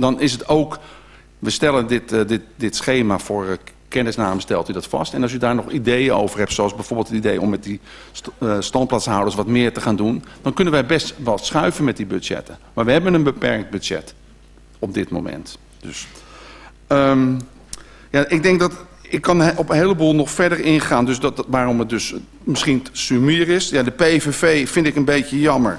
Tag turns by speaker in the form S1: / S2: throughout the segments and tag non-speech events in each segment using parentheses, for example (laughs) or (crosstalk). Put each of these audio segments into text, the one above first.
S1: dan is het ook... We stellen dit, uh, dit, dit schema voor uh, kennisname, stelt u dat vast. En als u daar nog ideeën over hebt, zoals bijvoorbeeld het idee... om met die uh, standplaatshouders wat meer te gaan doen... dan kunnen wij best wat schuiven met die budgetten. Maar we hebben een beperkt budget op dit moment. Dus... Um, ja, ik denk dat ik kan op een heleboel nog verder ingaan. Dus dat, dat, waarom het dus misschien sumier is. Ja, de PVV vind ik een beetje jammer.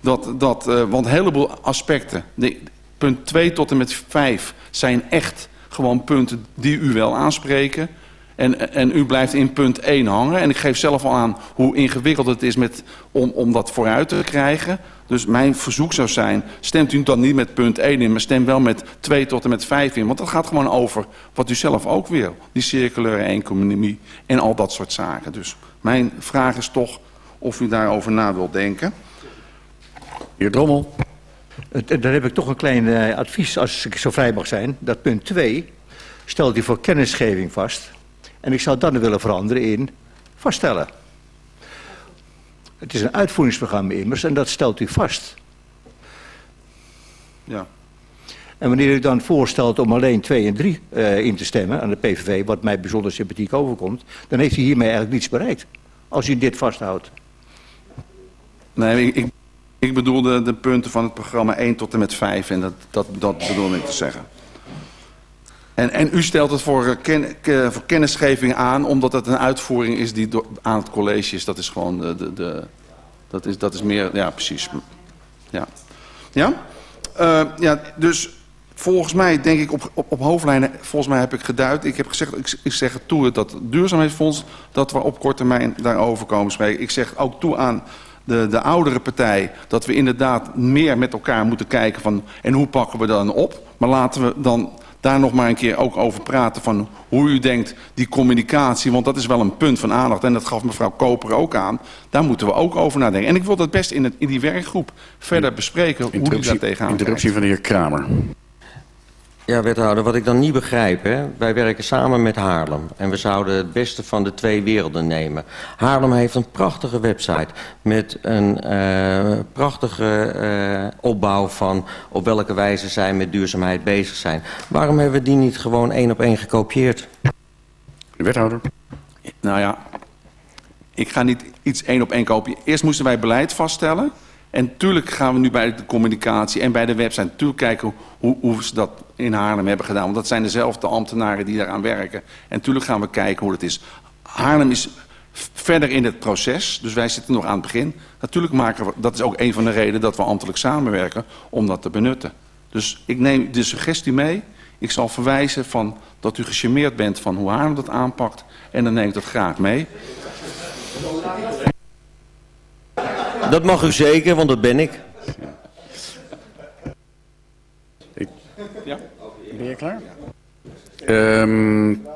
S1: Dat, dat, uh, want een heleboel aspecten, de, punt 2 tot en met 5, zijn echt gewoon punten die u wel aanspreken. En, en u blijft in punt 1 hangen. En ik geef zelf al aan hoe ingewikkeld het is met, om, om dat vooruit te krijgen. Dus mijn verzoek zou zijn, stemt u dan niet met punt 1 in, maar stem wel met 2 tot en met 5 in. Want dat gaat gewoon over wat u zelf ook wil. Die circulaire economie en al dat soort zaken. Dus mijn vraag is toch of u daarover na wilt denken.
S2: Heer Drommel.
S3: Dan heb ik toch een klein uh, advies, als ik zo vrij mag zijn. Dat punt 2 stelt u voor kennisgeving vast. En ik zou dan willen veranderen in vaststellen. Het is een uitvoeringsprogramma immers en dat stelt u vast.
S1: Ja.
S3: En wanneer u dan voorstelt om alleen 2 en 3 uh, in te stemmen aan de PVV, wat mij bijzonder sympathiek overkomt, dan heeft u hiermee eigenlijk niets bereikt. Als u dit vasthoudt.
S1: Nee, ik, ik bedoelde de punten van het programma 1 tot en met 5 en dat, dat, dat bedoel ik te zeggen. En, en u stelt het voor, ken, voor kennisgeving aan, omdat het een uitvoering is die door, aan het college is. Dat is gewoon de, de, dat, is, dat is meer, ja precies. Ja, ja? Uh, ja dus volgens mij denk ik op, op, hoofdlijnen, volgens mij heb ik geduid. Ik heb gezegd, ik, ik zeg het toe dat duurzaamheidsfonds, dat we op korte termijn daarover komen spreken. Ik zeg ook toe aan de, de oudere partij, dat we inderdaad meer met elkaar moeten kijken van, en hoe pakken we dat dan op. Maar laten we dan daar nog maar een keer ook over praten van hoe u denkt die communicatie, want dat is wel een punt van aandacht en dat gaf mevrouw Koper ook aan. Daar moeten we ook over nadenken. En ik wil dat best in, het, in die werkgroep verder bespreken, hoe u daar tegenaan
S2: Interruptie van de heer Kramer.
S4: Ja, wethouder, wat ik dan niet begrijp, hè, wij werken samen met Haarlem en we zouden het beste van de twee werelden nemen. Haarlem heeft een prachtige website met een uh, prachtige uh, opbauw van op welke wijze zij met duurzaamheid bezig zijn. Waarom hebben we die niet gewoon één op één gekopieerd?
S2: De wethouder.
S1: Nou ja, ik ga niet iets één op één kopiëren. Eerst moesten wij beleid vaststellen. En natuurlijk gaan we nu bij de communicatie en bij de website natuurlijk kijken hoe, hoe ze dat in Haarlem hebben gedaan. Want dat zijn dezelfde ambtenaren die daaraan werken. En natuurlijk gaan we kijken hoe het is. Haarlem is verder in het proces, dus wij zitten nog aan het begin. Natuurlijk maken we, dat is ook een van de redenen dat we ambtelijk samenwerken, om dat te benutten. Dus ik neem de suggestie mee. Ik zal verwijzen van dat u gecharmeerd bent van hoe Haarlem dat aanpakt. En dan neem ik dat graag mee.
S4: Dat mag u zeker, want dat ben ik.
S2: ik... Ja? Ben je klaar? Um,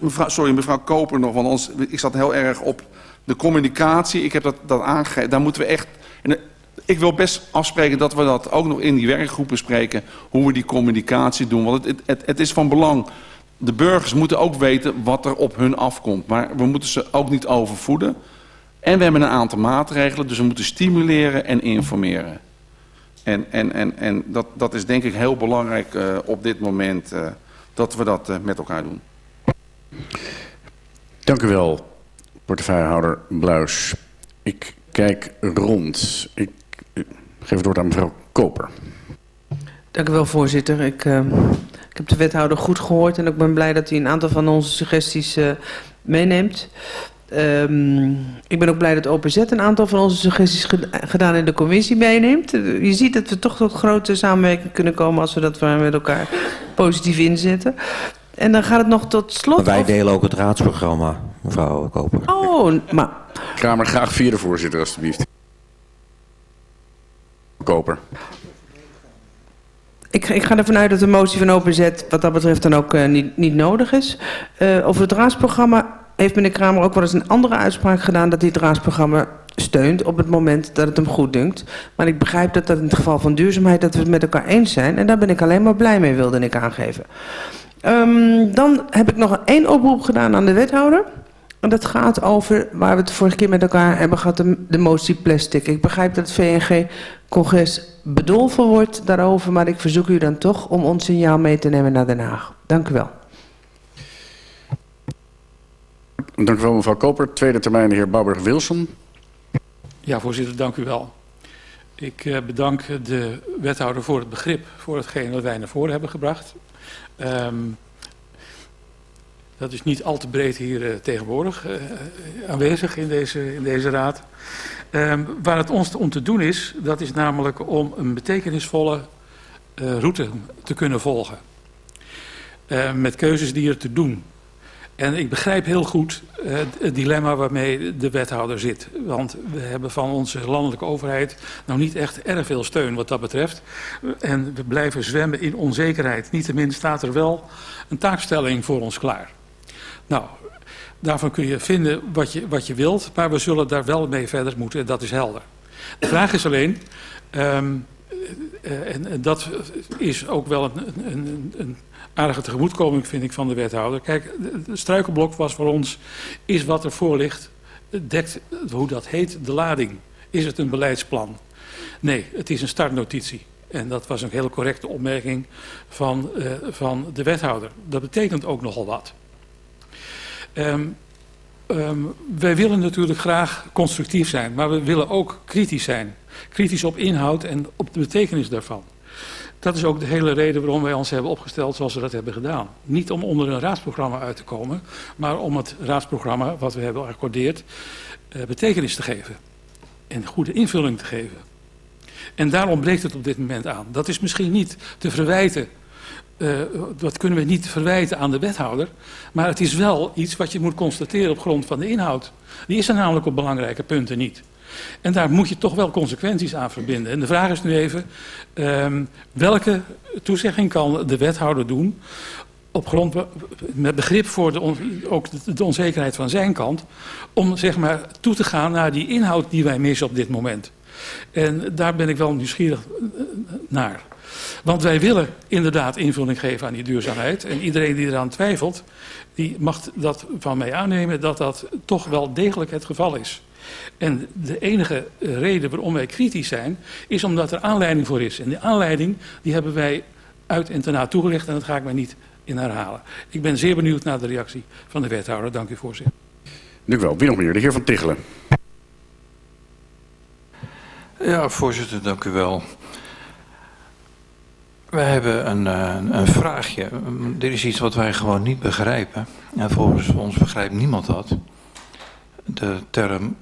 S1: mevrouw, sorry, mevrouw Koper nog, want ons, ik zat heel erg op de communicatie. Ik heb dat, dat aangegeven. Daar moeten we echt... En ik wil best afspreken dat we dat ook nog in die werkgroep bespreken. Hoe we die communicatie doen. Want het, het, het is van belang. De burgers moeten ook weten wat er op hun afkomt. Maar we moeten ze ook niet overvoeden. En we hebben een aantal maatregelen, dus we moeten stimuleren en informeren. En, en, en, en dat, dat is denk ik heel belangrijk uh, op dit moment uh, dat we dat uh, met elkaar doen.
S2: Dank u wel, portefeuillehouder Bluis. Ik kijk rond. Ik geef het woord aan mevrouw Koper.
S5: Dank u wel, voorzitter. Ik, ik heb de wethouder goed gehoord en ik ben blij dat hij een aantal van onze suggesties meeneemt. Um, ik ben ook blij dat OPZ een aantal van onze suggesties gedaan in de commissie meeneemt. Je ziet dat we toch tot grote samenwerking kunnen komen als we dat met elkaar positief inzetten. En dan gaat het nog tot slot...
S4: Maar wij delen ook het raadsprogramma, mevrouw Koper.
S5: Oh, maar...
S2: Kramer, graag vierde voorzitter, alstublieft. Koper.
S5: Ik, ik ga ervan uit dat de motie van OPZ wat dat betreft dan ook uh, niet, niet nodig is. Uh, over het raadsprogramma heeft meneer Kramer ook wel eens een andere uitspraak gedaan... dat hij het raadsprogramma steunt op het moment dat het hem goed dunkt. Maar ik begrijp dat dat in het geval van duurzaamheid... dat we het met elkaar eens zijn. En daar ben ik alleen maar blij mee, wilde ik aangeven. Um, dan heb ik nog één oproep gedaan aan de wethouder... En dat gaat over waar we het vorige keer met elkaar hebben gehad, de, de motie plastic. Ik begrijp dat het VNG congres bedolven wordt daarover. Maar ik verzoek u dan toch om ons signaal mee te nemen naar Den Haag. Dank u wel.
S2: Dank u wel, mevrouw Koper. Tweede termijn, de heer Bouwberg-Wilson.
S6: Ja, voorzitter, dank u wel. Ik uh, bedank de wethouder voor het begrip voor hetgeen wat wij naar voren hebben gebracht. Um, dat is niet al te breed hier uh, tegenwoordig uh, aanwezig in deze, in deze raad. Um, waar het ons om te doen is, dat is namelijk om een betekenisvolle route te kunnen volgen. met keuzes die er te doen. En ik begrijp heel goed uh, het dilemma waarmee de wethouder zit. Want we hebben van onze landelijke overheid nou niet echt erg veel steun wat dat betreft. En we blijven zwemmen in onzekerheid. Niettemin staat er wel een taakstelling voor ons klaar. Nou, daarvan kun je vinden wat je, wat je wilt, maar we zullen daar wel mee verder moeten en dat is helder. De vraag is alleen, um, en, dat is ook wel een, een, een aardige tegemoetkoming vind ik van de wethouder. Kijk, het struikelblok was voor ons, is wat er voor ligt, dekt, hoe dat heet, de lading. Is het een beleidsplan? Nee, het is een startnotitie. En dat was een hele correcte opmerking van, uh, van de wethouder. Dat betekent ook nogal wat. Um, um, wij willen natuurlijk graag constructief zijn, maar we willen ook kritisch zijn. Kritisch op inhoud en op de betekenis daarvan. Dat is ook de hele reden waarom wij ons hebben opgesteld zoals we dat hebben gedaan. Niet om onder een raadsprogramma uit te komen, maar om het raadsprogramma wat we hebben geaccordeerd uh, betekenis te geven. En goede invulling te geven. En daar ontbreekt het op dit moment aan. Dat is misschien niet te verwijten, uh, dat kunnen we niet verwijten aan de wethouder. Maar het is wel iets wat je moet constateren op grond van de inhoud. Die is er namelijk op belangrijke punten niet. En daar moet je toch wel consequenties aan verbinden. En de vraag is nu even, um, welke toezegging kan de wethouder doen op grond met begrip voor de, ook de, onzekerheid van zijn kant, om zeg maar toe te gaan naar die inhoud die wij missen op dit moment. En daar ben ik wel nieuwsgierig naar. Want wij willen inderdaad invulling geven aan die duurzaamheid. En iedereen die eraan twijfelt, die mag dat van mij aannemen dat dat toch wel degelijk het geval is. En de enige reden waarom wij kritisch zijn, is omdat er aanleiding voor is. En die aanleiding die hebben wij uit en daarna toegelicht en dat ga ik mij niet in herhalen. Ik ben zeer benieuwd naar de reactie van de wethouder. Dank u voorzitter.
S2: Dank u wel. Wie nog meer? De heer Van Tichelen.
S7: Ja, voorzitter, dank u wel. Wij hebben een, een, vraagje. Er is iets wat wij gewoon niet begrijpen. En volgens ons begrijpt niemand dat. De term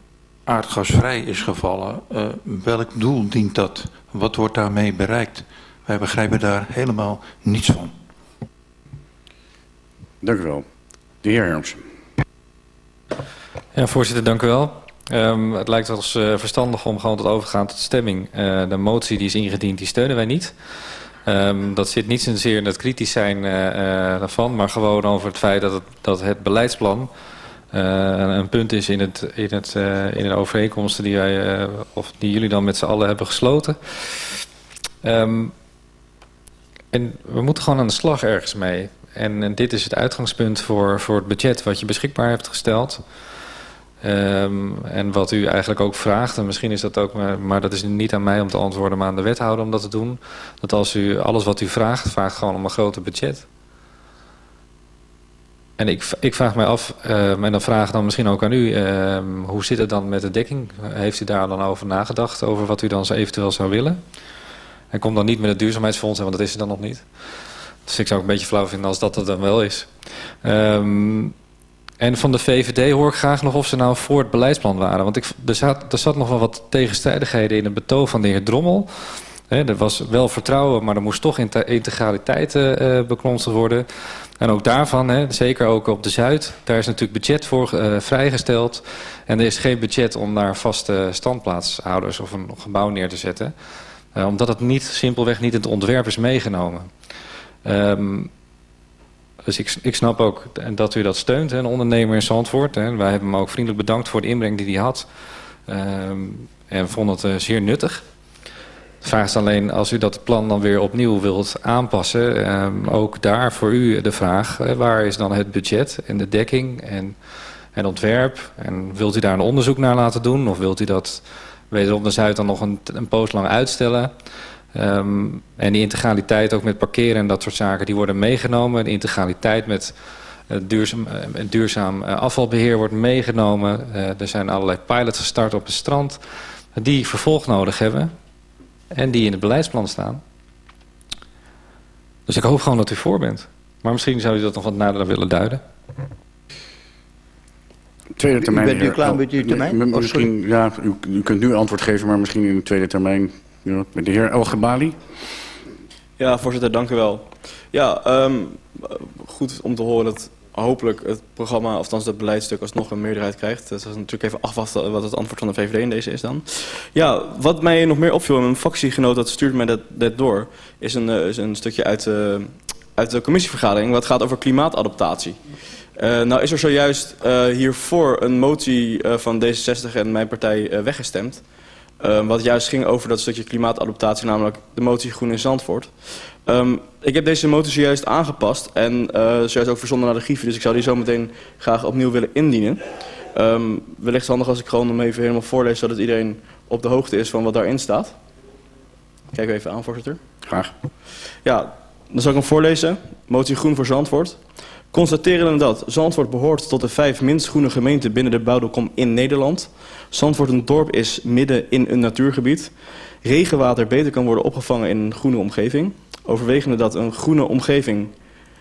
S7: aardgasvrij is gevallen. Uh, welk doel dient dat? Wat wordt daarmee bereikt? Wij begrijpen daar helemaal niets van.
S2: Dank u wel. De heer Hermsen.
S8: Ja, voorzitter, dank u wel. Um, het lijkt ons uh, verstandig om gewoon tot overgaan tot stemming. Uh, de motie die is ingediend, die steunen wij niet. Um, dat zit niet zozeer in het kritisch zijn uh, daarvan, maar gewoon over het feit dat het, dat het beleidsplan een punt is in, het, in, het, uh, in de overeenkomsten die, wij, uh, of die jullie dan met z'n allen hebben gesloten. Um, en we moeten gewoon aan de slag ergens mee. En, en dit is het uitgangspunt voor, voor het budget wat je beschikbaar hebt gesteld. Um, en wat u eigenlijk ook vraagt, en misschien is dat ook, maar, maar dat is niet aan mij om te antwoorden, maar aan de wethouder om dat te doen. Dat als u alles wat u vraagt, vraagt gewoon om een groter budget. En ik, ik vraag mij af, uh, en dan vraag ik dan misschien ook aan u, uh, hoe zit het dan met de dekking? Heeft u daar dan over nagedacht, over wat u dan eventueel zou willen? En kom dan niet met het duurzaamheidsfonds, want dat is er dan nog niet. Dus ik zou ook een beetje flauw vinden als dat het dan wel is. Um, en van de VVD hoor ik graag nog of ze nou voor het beleidsplan waren. Want ik, er, zat, er zat nog wel wat tegenstrijdigheden in het betoog van de heer Drommel. Er was wel vertrouwen, maar er moest toch integraliteit uh, beklonseld worden. En ook daarvan, hè, zeker ook op de Zuid, daar is natuurlijk budget voor uh, vrijgesteld. En er is geen budget om daar vaste standplaatshouders of een gebouw neer te zetten. Uh, omdat het niet, simpelweg niet in het ontwerp is meegenomen. Um, dus ik, ik snap ook dat u dat steunt, hè, een ondernemer in Zandvoort. Hè. Wij hebben hem ook vriendelijk bedankt voor de inbreng die hij had. Um, en vonden het uh, zeer nuttig. Vraag is alleen, als u dat plan dan weer opnieuw wilt aanpassen... Um, ook daar voor u de vraag, waar is dan het budget en de dekking en, en ontwerp? En wilt u daar een onderzoek naar laten doen? Of wilt u dat wederom de Zuid dan nog een, een poos lang uitstellen. Ehm, en die integraliteit ook met parkeren en dat soort zaken, die worden meegenomen. De integraliteit met uh, duurzaam, uh, duurzaam uh, afvalbeheer wordt meegenomen. er zijn allerlei pilots gestart op het strand die vervolg nodig hebben en die in het beleidsplan staan. Dus ik hoop gewoon dat u voor bent. Maar misschien zou u dat nog wat nader willen duiden.
S2: Tweede termijn.
S3: U bent nu klaar met uw termijn?
S2: Oh, misschien, ja, u, u, kunt nu antwoord geven, maar misschien in de tweede termijn. Ja, met de heer El Gebali.
S9: Ja, voorzitter, dank u wel. Ja, um, goed om te horen dat hopelijk het programma, of althans het beleidstuk, alsnog een meerderheid krijgt. Dat is natuurlijk even afwachten wat het antwoord van de VVD in deze is dan. Ja, wat mij nog meer opviel, mijn fractiegenoot dat stuurt mij dat, dat door, is een, is een stukje uit, uh, uit de commissievergadering wat gaat over klimaatadaptatie. Uh, nou is er zojuist hiervoor een motie van D66 en mijn partij weggestemd. wat juist ging over dat stukje klimaatadaptatie, namelijk de motie Groen in Zandvoort. Um, ik heb deze motie zojuist aangepast en zojuist ook verzonden naar de grieven. Dus ik zou die zo meteen graag opnieuw willen indienen. Um, wellicht handig als ik gewoon hem even helemaal voorlees, zodat iedereen op de hoogte is van wat daarin staat. Kijk even aan, voorzitter.
S2: Graag.
S9: Ja, dan zal ik hem voorlezen. Motie Groen voor Zandvoort. Constateren dat Zandvoort behoort tot de vijf minst groene gemeenten binnen de bouwdelkom in Nederland. Zandvoort een dorp is midden in een natuurgebied. Regenwater beter kan worden opgevangen in een groene omgeving. Overwegende dat een groene omgeving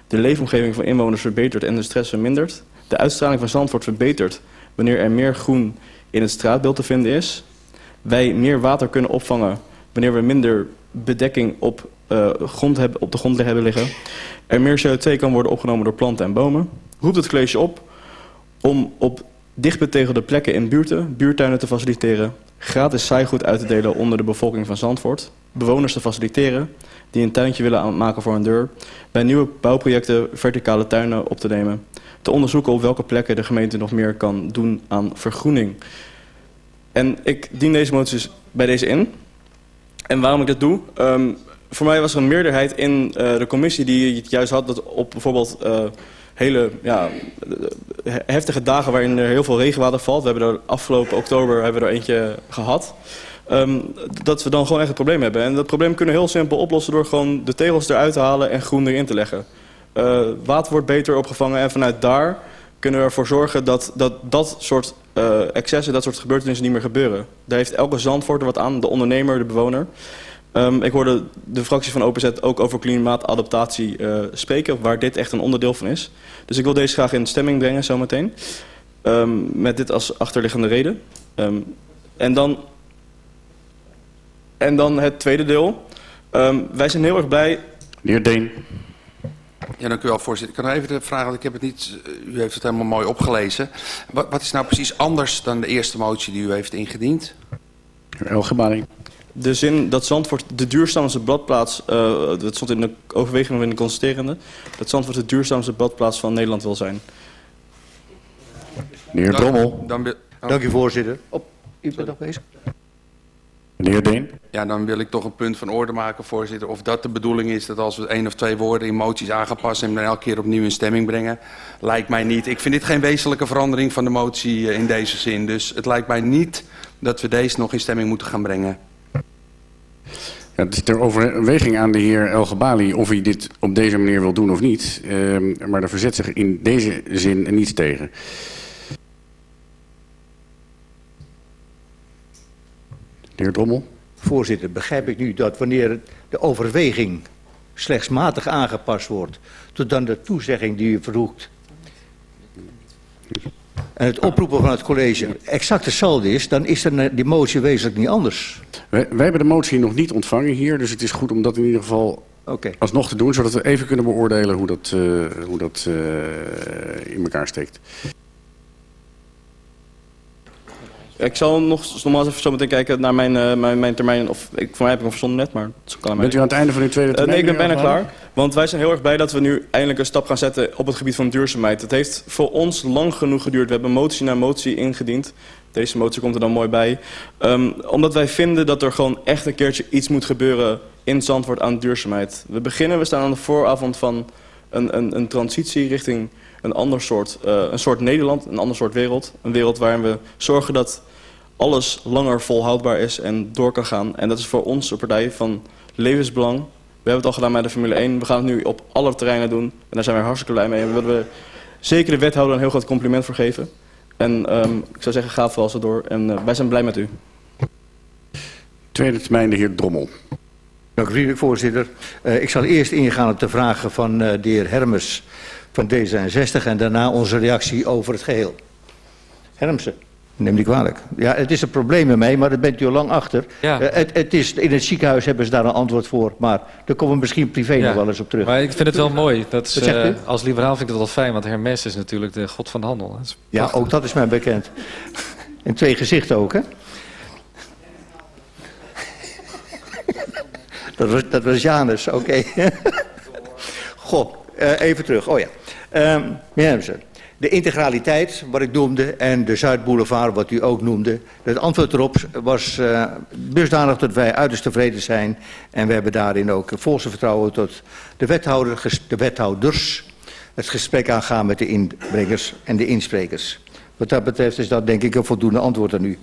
S9: de leefomgeving van inwoners verbetert en de stress vermindert. De uitstraling van Zandvoort verbetert wanneer er meer groen in het straatbeeld te vinden is. Wij meer water kunnen opvangen wanneer we minder bedekking op, uh, grond hebben, op de grond hebben liggen er meer CO2 kan worden opgenomen door planten en bomen, roept het college op om op dichtbetegelde plekken in buurten buurtuinen te faciliteren, gratis saaigoed uit te delen onder de bevolking van Zandvoort, bewoners te faciliteren die een tuintje willen maken voor een deur, bij nieuwe bouwprojecten verticale tuinen op te nemen, te onderzoeken op welke plekken de gemeente nog meer kan doen aan vergroening. En ik dien deze moties bij deze in. En waarom ik dat doe? Um, voor mij was er een meerderheid in uh, de commissie die het juist had dat op bijvoorbeeld uh, hele ja, heftige dagen waarin er heel veel regenwater valt. We hebben er afgelopen oktober hebben we er eentje gehad. Um, dat we dan gewoon echt een probleem hebben. En dat probleem kunnen we heel simpel oplossen door gewoon de tegels eruit te halen en groen erin te leggen. Uh, water wordt beter opgevangen en vanuit daar kunnen we ervoor zorgen dat dat, dat soort uh, excessen, dat soort gebeurtenissen niet meer gebeuren. Daar heeft elke zandvoort er wat aan, de ondernemer, de bewoner. Um, ik hoorde de fractie van OPZ ook over klimaatadaptatie uh, spreken, waar dit echt een onderdeel van is. Dus ik wil deze graag in stemming brengen zometeen. Um, met dit als achterliggende reden. En, dan, en dan het tweede deel. wij zijn heel erg blij...
S2: De heer Deen.
S1: Ja, dank u wel, voorzitter. Ik kan even vragen, want ik heb het niet... U heeft het helemaal mooi opgelezen. Wat, wat is nou precies anders dan de eerste motie die u heeft ingediend?
S2: Elgebaring
S9: de zin dat Zandvoort de duurzaamste badplaats, uh, dat stond in de overweging of in de constaterende, dat Zandvoort de duurzaamste badplaats van Nederland wil zijn.
S2: Meneer.
S3: Dan, dan, Dank u voorzitter. Op, u bent nog bezig.
S2: Meneer Deen.
S1: Ja, dan wil ik toch een punt van orde maken, voorzitter. Of dat de bedoeling is dat als we één of twee woorden in moties aangepast en dan elke keer opnieuw in stemming brengen, lijkt mij niet. Ik vind dit geen wezenlijke verandering van de motie in deze zin. Dus het lijkt mij niet dat we deze nog in stemming moeten gaan brengen.
S2: Ja, het is ter overweging aan de heer El Gabali of hij dit op deze manier wil doen of niet. Uh, maar daar verzet zich in deze zin niets tegen. De heer Drommel.
S3: Voorzitter, begrijp ik nu dat wanneer de overweging slechts matig aangepast wordt... tot dan de toezegging die u verhoekt en het oproepen van het college exact hetzelfde is... dan is er die motie wezenlijk niet anders.
S2: Wij, wij, hebben de motie nog niet ontvangen hier... dus het is goed om dat in ieder geval okay. alsnog te doen... zodat we even kunnen beoordelen hoe dat, uh, hoe dat uh, in elkaar steekt.
S9: Ik zal nog nogmaals even zo meteen kijken naar mijn, uh, mijn, mijn, termijn. Of ik, voor mij heb ik hem verzonden net, maar het kan
S2: Bent u aan het einde van uw tweede termijn?
S9: Uh, nee, ik ben bijna klaar. Want wij zijn heel erg blij dat we nu eindelijk een stap gaan zetten op het gebied van duurzaamheid. Het heeft voor ons lang genoeg geduurd. We hebben motie na motie ingediend. Deze motie komt er dan mooi bij. Um, omdat wij vinden dat er gewoon echt een keertje iets moet gebeuren in Zandvoort aan duurzaamheid. We beginnen, we staan aan de vooravond van een, een, een transitie richting een ander soort, uh, een soort Nederland, een ander soort wereld. Een wereld waarin we zorgen dat alles langer volhoudbaar is en door kan gaan. En dat is voor ons, de partij, van levensbelang. We hebben het al gedaan met de Formule 1. We gaan het nu op alle terreinen doen. En daar zijn we hartstikke blij mee. En we willen we zeker de wethouder een heel groot compliment voor geven. En um, ik zou zeggen, ga vooral zo door. En uh, wij zijn blij met u.
S2: Tweede termijn, de heer Drommel.
S3: Dank u voorzitter. Uh, ik zal eerst ingaan op de vragen van uh, de heer Hermes van D66... en daarna onze reactie over het geheel. Hermsen. Neem niet kwalijk. Ja, het is een probleem mij, maar daar bent u al lang achter.
S8: Ja.
S3: Uh, het, het is, in het ziekenhuis hebben ze daar een antwoord voor. Maar daar komen we misschien privé
S8: Ja.
S3: nog wel eens op terug.
S8: Maar ik vind het wel mooi. Dat is, eh, als liberaal vind ik dat wel fijn, want Hermes is natuurlijk de god van de handel.
S3: Ja, ook dat is mij bekend. En twee gezichten ook, hè? Dat was, dat was Janus, oké. (laughs) Goh, eh, even terug. Oh ja. Ehm meneer Hemsen, de integraliteit, wat ik noemde, en de Zuidboulevard, wat u ook noemde. Het antwoord erop was eh dusdanig dat wij uiterst tevreden zijn. En we hebben daarin ook volste vertrouwen tot de, wethouder, de wethouders het gesprek aangaan met de inbrengers en de insprekers. Wat dat betreft is dat denk ik een voldoende antwoord aan u.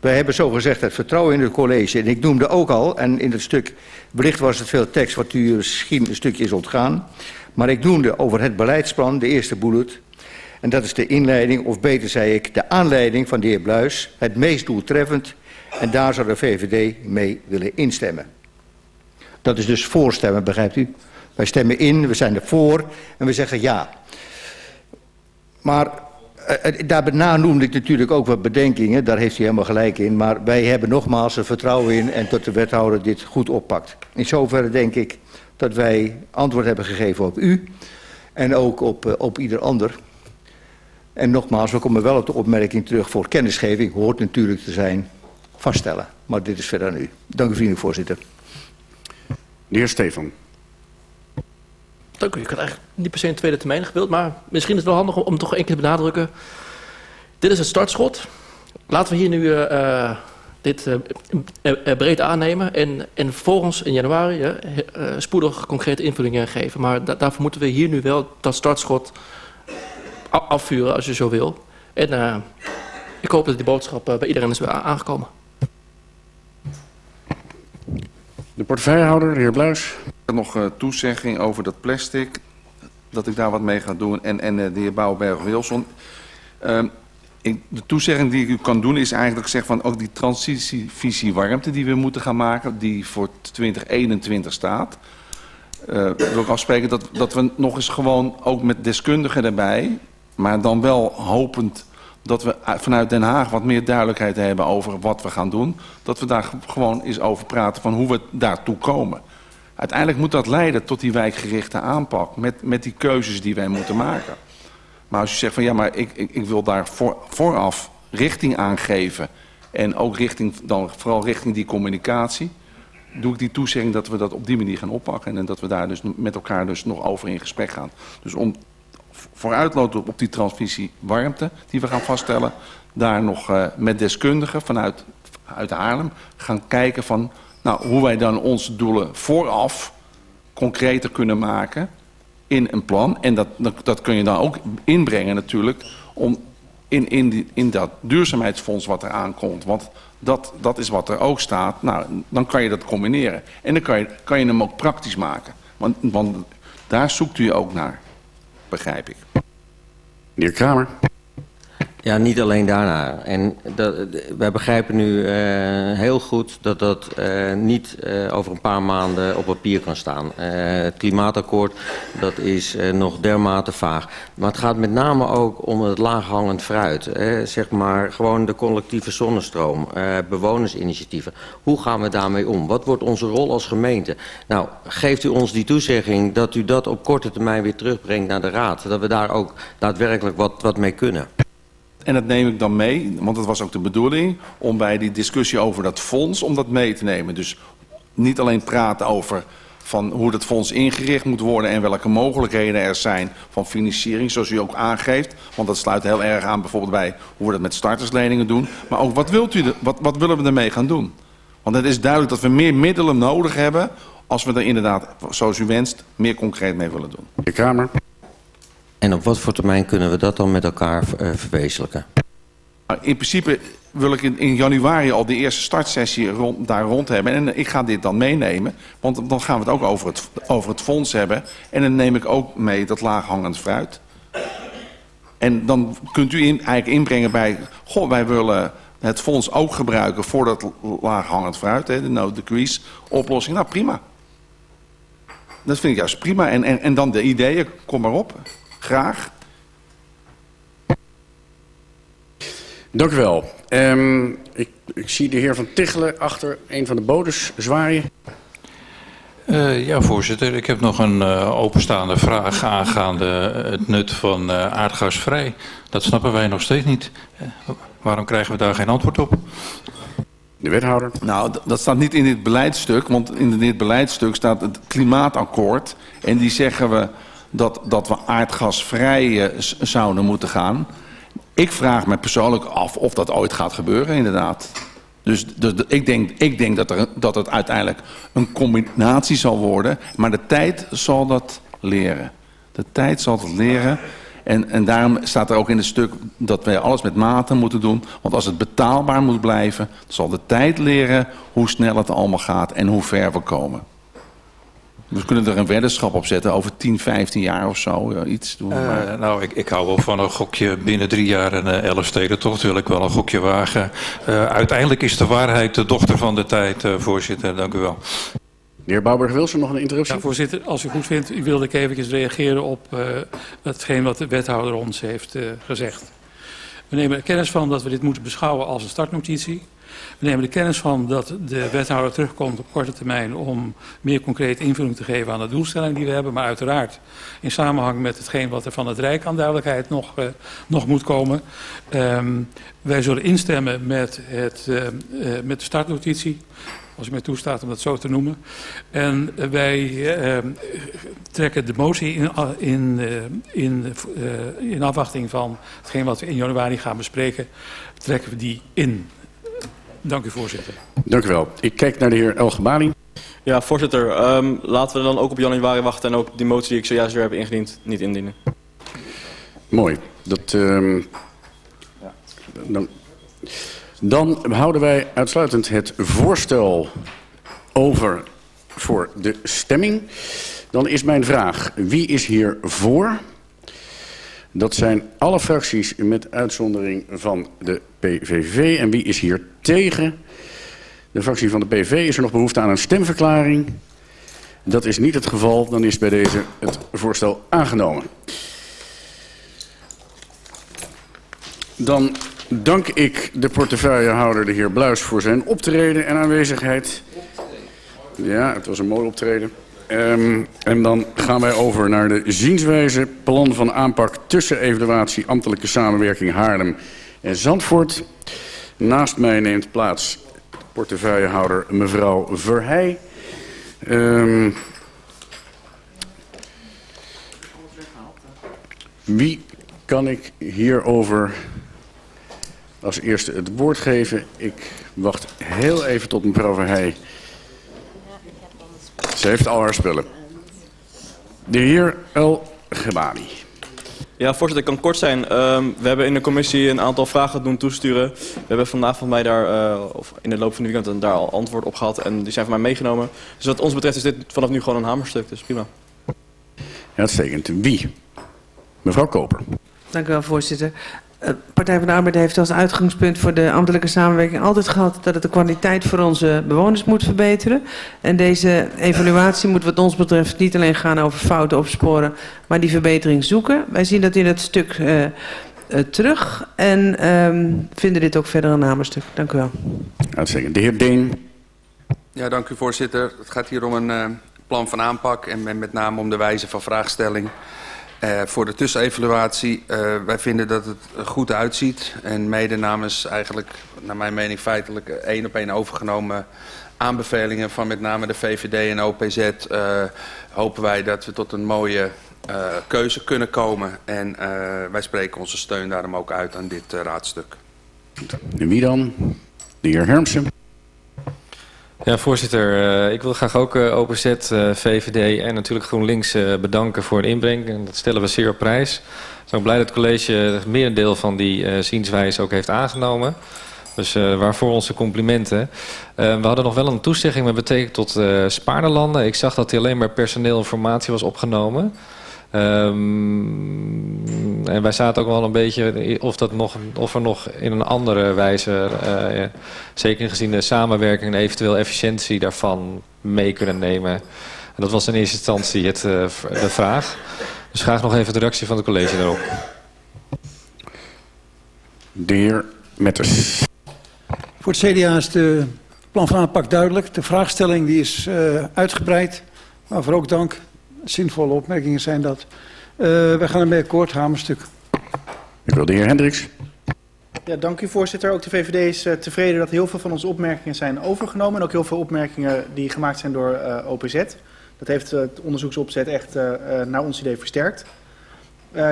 S3: Wij hebben zo gezegd het vertrouwen in het college. En ik noemde ook al, en in het stuk, wellicht was het veel tekst wat u misschien een stukje is ontgaan. Maar ik noemde over het beleidsplan, de eerste bullet. En dat is de inleiding, of beter zei ik, de aanleiding van de heer Bluis. Het meest doeltreffend. En daar zou de VVD mee willen instemmen. Dat is dus voorstemmen, begrijpt u? Wij stemmen in, we zijn ervoor en we zeggen ja. Maar eh, eh, daarna noemde ik natuurlijk ook wat bedenkingen, daar heeft u helemaal gelijk in. Maar wij hebben nogmaals er vertrouwen in en dat de wethouder dit goed oppakt. In zoverre denk ik dat wij antwoord hebben gegeven op u en ook op, eh, op ieder ander. En nogmaals, we komen wel op de opmerking terug voor kennisgeving, hoort natuurlijk te zijn, vaststellen. Maar dit is verder aan u. Dank u vriendelijk, voorzitter.
S2: De heer Stefan.
S10: Dank u. Ik had eigenlijk niet per se een tweede termijn gewild, maar misschien is het wel handig om, om toch één keer te benadrukken. Dit is het startschot. Laten we hier nu eh, eh, dit eh, eh, eh, breed aannemen en, en volgens in januari spoedig concrete invullingen geven. Maar da- daarvoor moeten we hier nu wel dat startschot afvuren als je zo wil. En eh, ik hoop dat die boodschap bij iedereen is aangekomen.
S2: De portefeuillehouder, de heer Bluis.
S1: Ik heb nog uh, toezegging over dat plastic, dat ik daar wat mee ga doen. En, en uh, de heer Bouwberg-Wilson. De toezegging die ik u kan doen is eigenlijk zeg van ook die transitievisie warmte die we moeten gaan maken, die voor 2021 staat. Uh, wil ik afspreken dat, dat we nog eens gewoon ook met deskundigen erbij, maar dan wel hopend dat we vanuit Den Haag wat meer duidelijkheid hebben over wat we gaan doen. Dat we daar gewoon eens over praten van hoe we daartoe komen. Uiteindelijk moet dat leiden tot die wijkgerichte aanpak met, met die keuzes die wij moeten maken. Maar als je zegt van ja, maar ik, ik, ik wil daar voor, vooraf richting aangeven. En ook richting, dan vooral richting die communicatie, doe ik die toezegging dat we dat op die manier gaan oppakken. En dat we daar dus met elkaar dus nog over in gesprek gaan. Dus om vooruitlopen op die transvisie warmte die we gaan vaststellen, daar nog uh, met deskundigen vanuit uit Haarlem gaan kijken van nou, hoe wij dan onze doelen vooraf concreter kunnen maken in een plan. En dat, dat, kun je dan ook inbrengen natuurlijk om in, in, die, in dat duurzaamheidsfonds wat er aankomt. Want dat, dat is wat er ook staat. Nou, dan kan je dat combineren. En dan kan je, kan je hem ook praktisch maken. Want, want daar zoekt u ook naar, begrijp ik.
S2: De heer Kramer.
S4: Ja, niet alleen daarna. En dat, wij begrijpen nu uh, heel goed dat dat uh, niet uh, over een paar maanden op papier kan staan. het klimaatakkoord dat is nog dermate vaag. Maar het gaat met name ook om het laaghangend fruit. Hè? Zeg maar gewoon de collectieve zonnestroom, bewonersinitiatieven. Hoe gaan we daarmee om? Wat wordt onze rol als gemeente? Nou, geeft u ons die toezegging dat u dat op korte termijn weer terugbrengt naar de raad. Dat we daar ook daadwerkelijk wat, wat mee kunnen.
S1: En dat neem ik dan mee, want dat was ook de bedoeling... om bij die discussie over dat fonds, om dat mee te nemen. Dus niet alleen praten over van hoe dat fonds ingericht moet worden... en welke mogelijkheden er zijn van financiering, zoals u ook aangeeft. Want dat sluit heel erg aan bijvoorbeeld bij hoe we dat met startersleningen doen. Maar ook wat, wilt u wat, wat willen we ermee gaan doen? Want het is duidelijk dat we meer middelen nodig hebben... als we er inderdaad, zoals u wenst, meer concreet mee willen doen.
S2: De Kamer.
S4: En op wat voor termijn kunnen we dat dan met elkaar uh, verwezenlijken?
S1: In principe wil ik in, in januari al de eerste startsessie rond, daar rond hebben. En ik ga dit dan meenemen, want dan gaan we het ook over het, over het fonds hebben. En dan neem ik ook mee dat laaghangend fruit. En dan kunt u in, eigenlijk inbrengen bij... Goh, wij willen het fonds ook gebruiken voor dat laaghangend fruit. Hè, de no decrease oplossing. Nou, prima. Dat vind ik juist prima. En, en, en dan de ideeën, kom maar op. Graag.
S2: Dank u wel. Um, ik, ik, zie de heer Van Tichelen achter een van de bodes zwaaien.
S7: Uh, ja, voorzitter. Ik heb nog een uh, openstaande vraag aangaande het nut van uh, aardgasvrij. Dat snappen wij nog steeds niet. waarom krijgen we daar geen antwoord op?
S2: De wethouder.
S1: Nou, dat staat niet in dit beleidstuk, want in dit beleidstuk staat het klimaatakkoord. En die zeggen we dat, dat we aardgasvrij zouden moeten gaan. Ik vraag me persoonlijk af of dat ooit gaat gebeuren, inderdaad. Dus, ik, denk, ik denk dat, er, dat het uiteindelijk een combinatie zal worden. Maar de tijd zal dat leren. De tijd zal het leren. En, en daarom staat er ook in het stuk dat wij alles met mate moeten doen. Want als het betaalbaar moet blijven, zal de tijd leren hoe snel het allemaal gaat en hoe ver we komen. We kunnen er een weddenschap op zetten over 10, 15 jaar of zo. iets doen.
S7: Uh, nou, ik, ik hou wel van een gokje binnen drie jaar en uh, elf steden. Toch wil ik wel een gokje wagen. Uh, uiteindelijk is de waarheid de dochter van de tijd, voorzitter. Dank u wel.
S2: De heer Bouwberg-Wilson, nog een interruptie?
S6: Ja, voorzitter, als u goed vindt, wilde ik even reageren op hetgeen wat de wethouder ons heeft gezegd. We nemen er kennis van dat we dit moeten beschouwen als een startnotitie. We nemen de kennis van dat de wethouder terugkomt op korte termijn om meer concreet invulling te geven aan de doelstelling die we hebben. Maar uiteraard in samenhang met hetgeen wat er van het Rijk aan duidelijkheid nog, uh, nog moet komen. Um, wij zullen instemmen met, het, uh, uh, met de startnotitie als u mij toestaat om dat zo te noemen. En wij uh, trekken de motie in, in, in, in afwachting van hetgeen wat we in januari gaan bespreken, trekken we die in. Dank u, voorzitter.
S2: Dank u wel. Ik kijk naar de heer Elgebali.
S9: Ja, voorzitter. Um, laten we dan ook op januari wachten en ook die motie die ik zojuist weer heb ingediend niet indienen.
S2: Mooi. Dat, um, ja. dan, dan houden wij uitsluitend het voorstel over voor de stemming. Dan is mijn vraag, wie is hier voor? Dat zijn alle fracties met uitzondering van de PVV. En wie is hier tegen? De fractie van de PVV is er nog behoefte aan een stemverklaring. Dat is niet het geval. Dan is bij deze het voorstel aangenomen. Dan dank ik de portefeuillehouder, de heer Bluis, voor zijn optreden en aanwezigheid. Ja, het was een mooi optreden. Um, en dan gaan wij over naar de zienswijze plan van aanpak tussen evaluatie ambtelijke samenwerking Haarlem en Zandvoort. Naast mij neemt plaats portefeuillehouder mevrouw Verheij. Um, wie kan ik hierover als eerste het woord geven? Ik wacht heel even tot mevrouw Verheij ze heeft al haar spullen. De heer El Gebali.
S9: Ja, voorzitter, ik kan kort zijn. Uh, we hebben in de commissie een aantal vragen doen toesturen. We hebben vandaag van mij daar, uh, of in de loop van de weekend, daar al antwoord op gehad. En die zijn van mij meegenomen. Dus wat ons betreft is dit vanaf nu gewoon een hamerstuk. Dus prima.
S2: Ja, uitstekend. Wie? Mevrouw Koper.
S5: Dank u wel, voorzitter. Uh, Partij van de Arbeid heeft als uitgangspunt voor de ambtelijke samenwerking altijd gehad dat het de kwaliteit voor onze bewoners moet verbeteren. En deze evaluatie moet wat ons betreft niet alleen gaan over fouten opsporen, maar die verbetering zoeken. Wij zien dat in het stuk uh, uh, terug en um, vinden dit ook verder een hamerstuk. Dank u wel.
S2: Uitstekend. De heer Deen.
S11: Ja, dank u voorzitter. Het gaat hier om een plan van aanpak en met name om de wijze van vraagstelling. Uh, voor de tussenevaluatie, uh, wij vinden dat het er goed uitziet. En mede namens eigenlijk, naar mijn mening, feitelijk één op één overgenomen aanbevelingen van met name de VVD en OPZ... Uh, hopen wij dat we tot een mooie keuze kunnen komen. En wij spreken onze steun daarom ook uit aan dit raadstuk.
S2: En wie dan? De heer Hermsen.
S8: Ja, voorzitter. Uh, ik wil graag ook uh, OPZ, uh, VVD en natuurlijk GroenLinks bedanken voor de inbreng. En dat stellen we zeer op prijs. Ik ben ook blij dat het college het merendeel van die zienswijze ook heeft aangenomen. Dus waarvoor onze complimenten. We hadden nog wel een toezegging met betrekking tot uh, Spaarderlanden. Ik zag dat die alleen maar personeelinformatie was opgenomen. Um, en wij zaten ook wel een beetje of, dat nog, of er nog in een andere wijze, uh, zeker gezien de samenwerking en eventueel efficiëntie daarvan mee kunnen nemen. En dat was in eerste instantie het, uh, de vraag. Dus graag nog even de reactie van het college daarop.
S2: De heer Metters.
S12: Voor het CDA is de plan van aanpak duidelijk. De vraagstelling die is uh, uitgebreid. Waarvoor ook dank zinvolle opmerkingen zijn dat. Uh, wij gaan ermee akkoord, hamerstuk.
S2: Ik wil de heer Hendricks.
S13: Ja, dank u voorzitter. Ook de VVD is uh, tevreden dat heel veel van onze opmerkingen zijn overgenomen. En ook heel veel opmerkingen die gemaakt zijn door uh, OPZ. Dat heeft het onderzoeksopzet echt naar ons idee versterkt.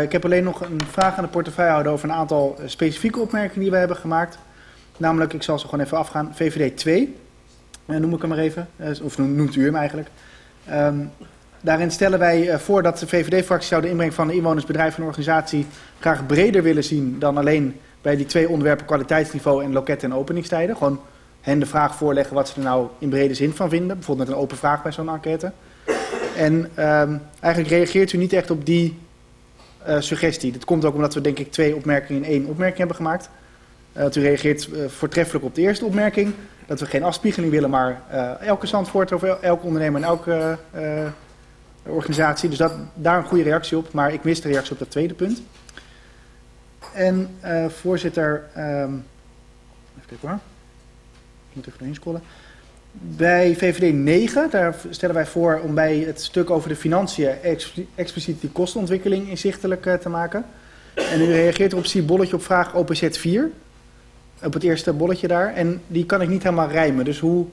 S13: ik heb alleen nog een vraag aan de portefeuillehouder over een aantal specifieke opmerkingen die we hebben gemaakt. Namelijk, ik zal ze gewoon even afgaan, VVD 2, noem ik hem maar even, of noemt u hem eigenlijk. Um, Daarin stellen wij uh, voor dat de VVD-fractie zou de inbreng van de inwoners, bedrijf en organisatie graag breder willen zien dan alleen bij die twee onderwerpen kwaliteitsniveau en loket en openingstijden. Gewoon hen de vraag voorleggen wat ze er nou in brede zin van vinden. Bijvoorbeeld met een open vraag bij zo'n enquête. En um, eigenlijk reageert u niet echt op die uh, suggestie. Dat komt ook omdat we denk ik twee opmerkingen in één opmerking hebben gemaakt. Uh, dat u reageert voortreffelijk op de eerste opmerking. Dat we geen afspiegeling willen, maar elke zandvoort of elke ondernemer en elke organisatie. Dus dat, daar een goede reactie op. Maar ik mis de reactie op dat tweede punt. En uh, voorzitter, um, even kijken hoor. Ik moet even doorheen scrollen. Bij VVD 9, daar stellen wij voor om bij het stuk over de financiën expliciet die kostenontwikkeling inzichtelijk uh, te maken. En u reageert erop, zie bolletje op vraag OPZ 4. Op het eerste bolletje daar. En die kan ik niet helemaal rijmen. Dus hoe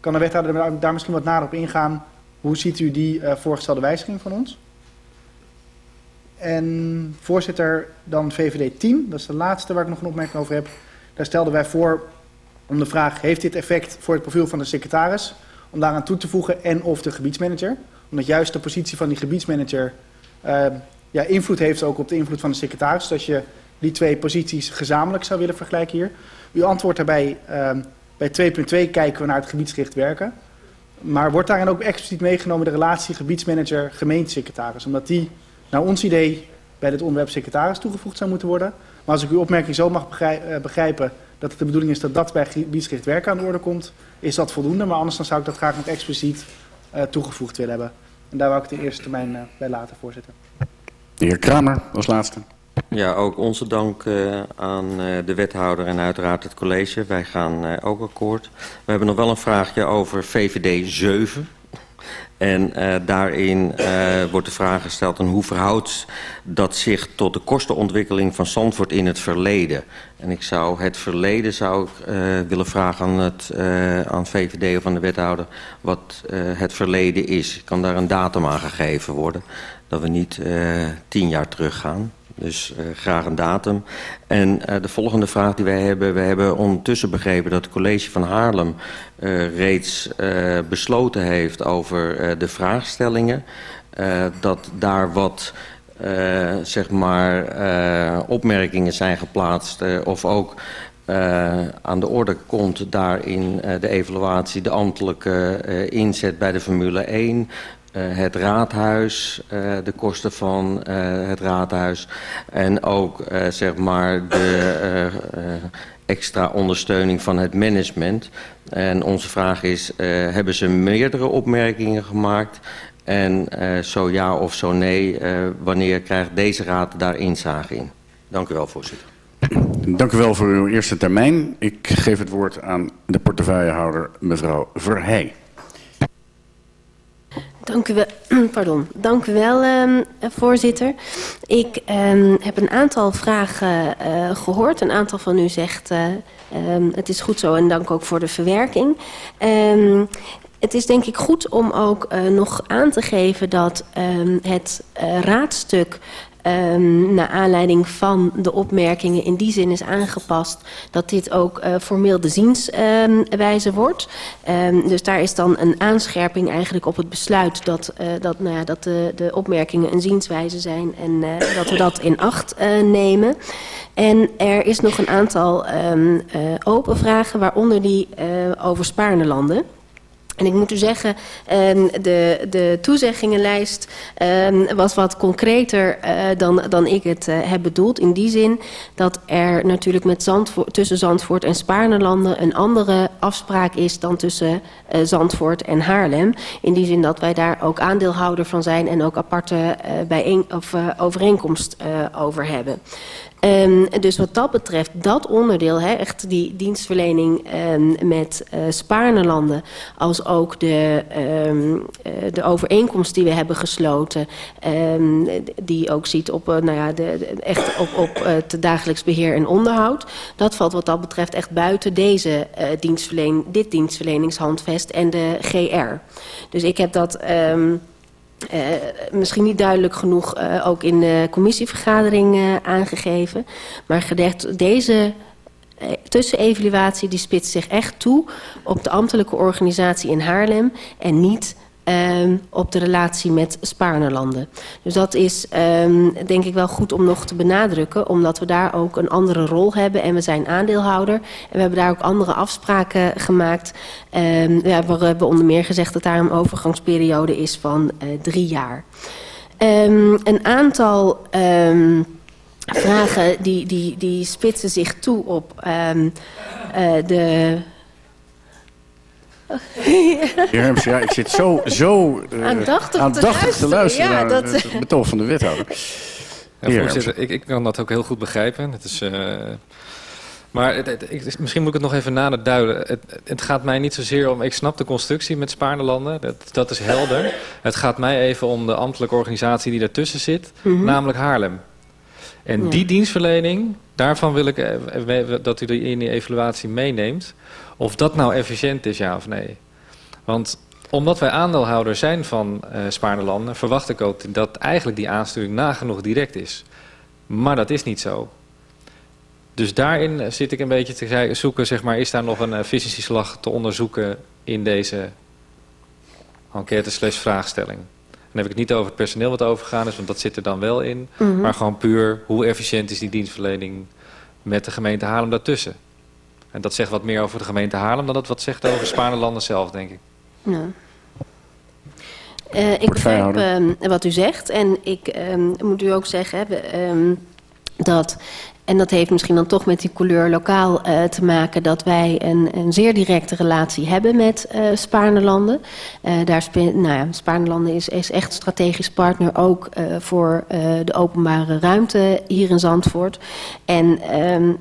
S13: kan de wethouder daar misschien wat nader op ingaan hoe ziet u die uh, voorgestelde wijziging van ons? En voorzitter, dan VVD 10, dat is de laatste waar ik nog een opmerking over heb. Daar stelden wij voor om de vraag, heeft dit effect voor het profiel van de secretaris? Om daaraan toe te voegen en of de gebiedsmanager. Omdat juist de positie van die gebiedsmanager uh, ja, invloed heeft ook op de invloed van de secretaris. Dus je die twee posities gezamenlijk zou willen vergelijken hier. Uw antwoord daarbij, uh, bij 2.2 kijken we naar het gebiedsgericht werken. Maar wordt daarin ook expliciet meegenomen de relatie gebiedsmanager gemeentesecretaris? Omdat die, naar ons idee, bij dit onderwerp secretaris toegevoegd zou moeten worden. Maar als ik uw opmerking zo mag begrijpen dat het de bedoeling is dat dat bij gebiedsgericht werken aan de orde komt, is dat voldoende. Maar anders dan zou ik dat graag nog expliciet uh, toegevoegd willen hebben. En daar wil ik de eerste termijn uh, bij laten, voorzitter.
S2: De heer Kramer als laatste.
S4: Ja, ook onze dank uh, aan uh, de wethouder en uiteraard het college. Wij gaan uh, ook akkoord. We hebben nog wel een vraagje over VVD 7. En daarin wordt de vraag gesteld... En hoe verhoudt dat zich tot de kostenontwikkeling van Zandvoort in het verleden? En ik zou het verleden zou ik, willen vragen aan, het, aan VVD of aan de wethouder... wat het verleden is. Kan daar een datum aan gegeven worden? Dat we niet tien jaar teruggaan. Dus uh, graag een datum. En uh, de volgende vraag die wij hebben... we hebben ondertussen begrepen dat het college van Haarlem... Uh, reeds besloten heeft over de vraagstellingen. dat daar wat... zeg maar opmerkingen zijn geplaatst... of ook aan de orde komt daarin de evaluatie... de ambtelijke inzet bij de Formule 1... Uh, het raadhuis, uh, de kosten van uh, het raadhuis en ook zeg maar de extra ondersteuning van het management. En onze vraag is, hebben ze meerdere opmerkingen gemaakt? En zo ja of zo nee, wanneer krijgt deze raad daar inzage in? Dank u wel, voorzitter.
S2: Dank u wel voor uw eerste termijn. Ik geef het woord aan de portefeuillehouder mevrouw Verheij.
S14: Dank u wel, (clears throat) pardon. Dank wel um, voorzitter. Ik um, heb een aantal vragen uh, gehoord. Een aantal van u zegt uh, um, het is goed zo en dank ook voor de verwerking. Het is denk ik goed om ook uh, nog aan te geven dat het uh, raadstuk um, naar aanleiding van de opmerkingen in die zin is aangepast dat dit ook uh, formeel de zienswijze wordt. Um, dus daar is dan een aanscherping eigenlijk op het besluit dat, uh, dat, nou ja, dat de, de opmerkingen een zienswijze zijn en uh, dat we dat in acht nemen. En er is nog een aantal open vragen, waaronder die over Spaarne landen. En ik moet u zeggen, um, de, de toezeggingenlijst um, was wat concreter uh, dan, dan ik het uh, heb bedoeld. In die zin dat er natuurlijk met Zandvoort, tussen Zandvoort en Spaarnelanden een andere afspraak is dan tussen uh, Zandvoort en Haarlem. In die zin dat wij daar ook aandeelhouder van zijn en ook aparte bijeen, of, overeenkomst over hebben. Um, dus wat dat betreft, dat onderdeel, echt die dienstverlening um, met uh, als ook de, um, uh, de overeenkomst die we hebben gesloten, die ook ziet op, uh, nou ja, de, echt op, op het dagelijks beheer en onderhoud, dat valt wat dat betreft echt buiten deze dienstverlening, dit dienstverleningshandvest en de GR. Dus ik heb dat... Uh, misschien niet duidelijk genoeg uh, ook in de commissievergadering uh, aangegeven. Maar gedacht, deze tussenevaluatie die spitst zich echt toe op de ambtelijke organisatie in Haarlem en niet um, op de relatie met Spaarnerlanden. Dus dat is um, denk ik wel goed om nog te benadrukken, omdat we daar ook een andere rol hebben en we zijn aandeelhouder. En we hebben daar ook andere afspraken gemaakt. Um, we hebben onder meer gezegd dat daar een overgangsperiode is van uh, drie jaar. Een aantal vragen die, die, die spitsen zich toe op uh, de (laughs)
S2: Heer ja, ik zit zo, zo uh,
S14: aandachtig,
S2: aandachtig
S14: te luisteren,
S2: te luisteren
S14: ja,
S2: naar
S14: dat...
S2: het betoog van de wethouder.
S8: Ja, voorzitter, ik, ik kan dat ook heel goed begrijpen. Het is, uh, maar het, het, ik, misschien moet ik het nog even nader duiden. Het, het, gaat mij niet zozeer om... Ik snap de constructie met Spaarnelanden, dat, dat is helder. Het gaat mij even om de ambtelijke organisatie die daartussen zit, mm -hmm. namelijk Haarlem. En ja. die dienstverlening, daarvan wil ik dat u die in die evaluatie meeneemt. Of dat nou efficiënt is, ja of nee. Want omdat wij aandeelhouder zijn van uh, Spaarnelanden... verwacht ik ook dat eigenlijk die aansturing nagenoeg direct is. Maar dat is niet zo. Dus daarin zit ik een beetje te zoeken... Zeg maar, is daar nog een uh, visitieslag te onderzoeken in deze enquête slash vraagstelling. Dan heb ik het niet over het personeel wat overgegaan is... want dat zit er dan wel in. Mm -hmm. Maar gewoon puur hoe efficiënt is die dienstverlening... met de gemeente Haarlem daartussen. En dat zegt wat meer over de gemeente Haarlem dan dat wat zegt over Spaarnelanden zelf, denk ik.
S14: Ja. Uh, ik begrijp uh, wat u zegt. En ik um, moet u ook zeggen hè, um, dat... En dat heeft misschien dan toch met die couleur lokaal uh, te maken... dat wij een, een zeer directe relatie hebben met uh, Spaarnelanden. Uh, daar nou ja, Spaarnelanden is, is echt strategisch partner... ook voor de openbare ruimte hier in Zandvoort. En... Um,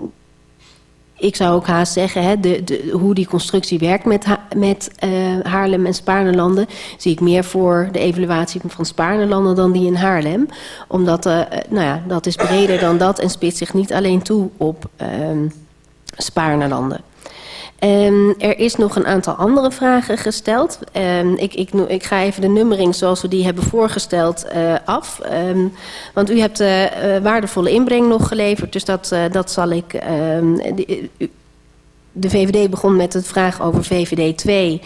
S14: ik zou ook haast zeggen, hè, de, de, hoe die constructie werkt met, ha met uh, Haarlem en Spaarnelanden... zie ik meer voor de evaluatie van Spaarnelanden dan die in Haarlem. Omdat, uh, nou ja, dat is breder dan dat en spitst zich niet alleen toe op uh. Um, er is nog een aantal andere vragen gesteld. Um, ik, ik, ik, ga even de nummering zoals we die hebben voorgesteld uh, af. Um, want u hebt uh, waardevolle inbreng nog geleverd, dus dat, dat zal ik... De, de VVD begon met het vraag over VVD 2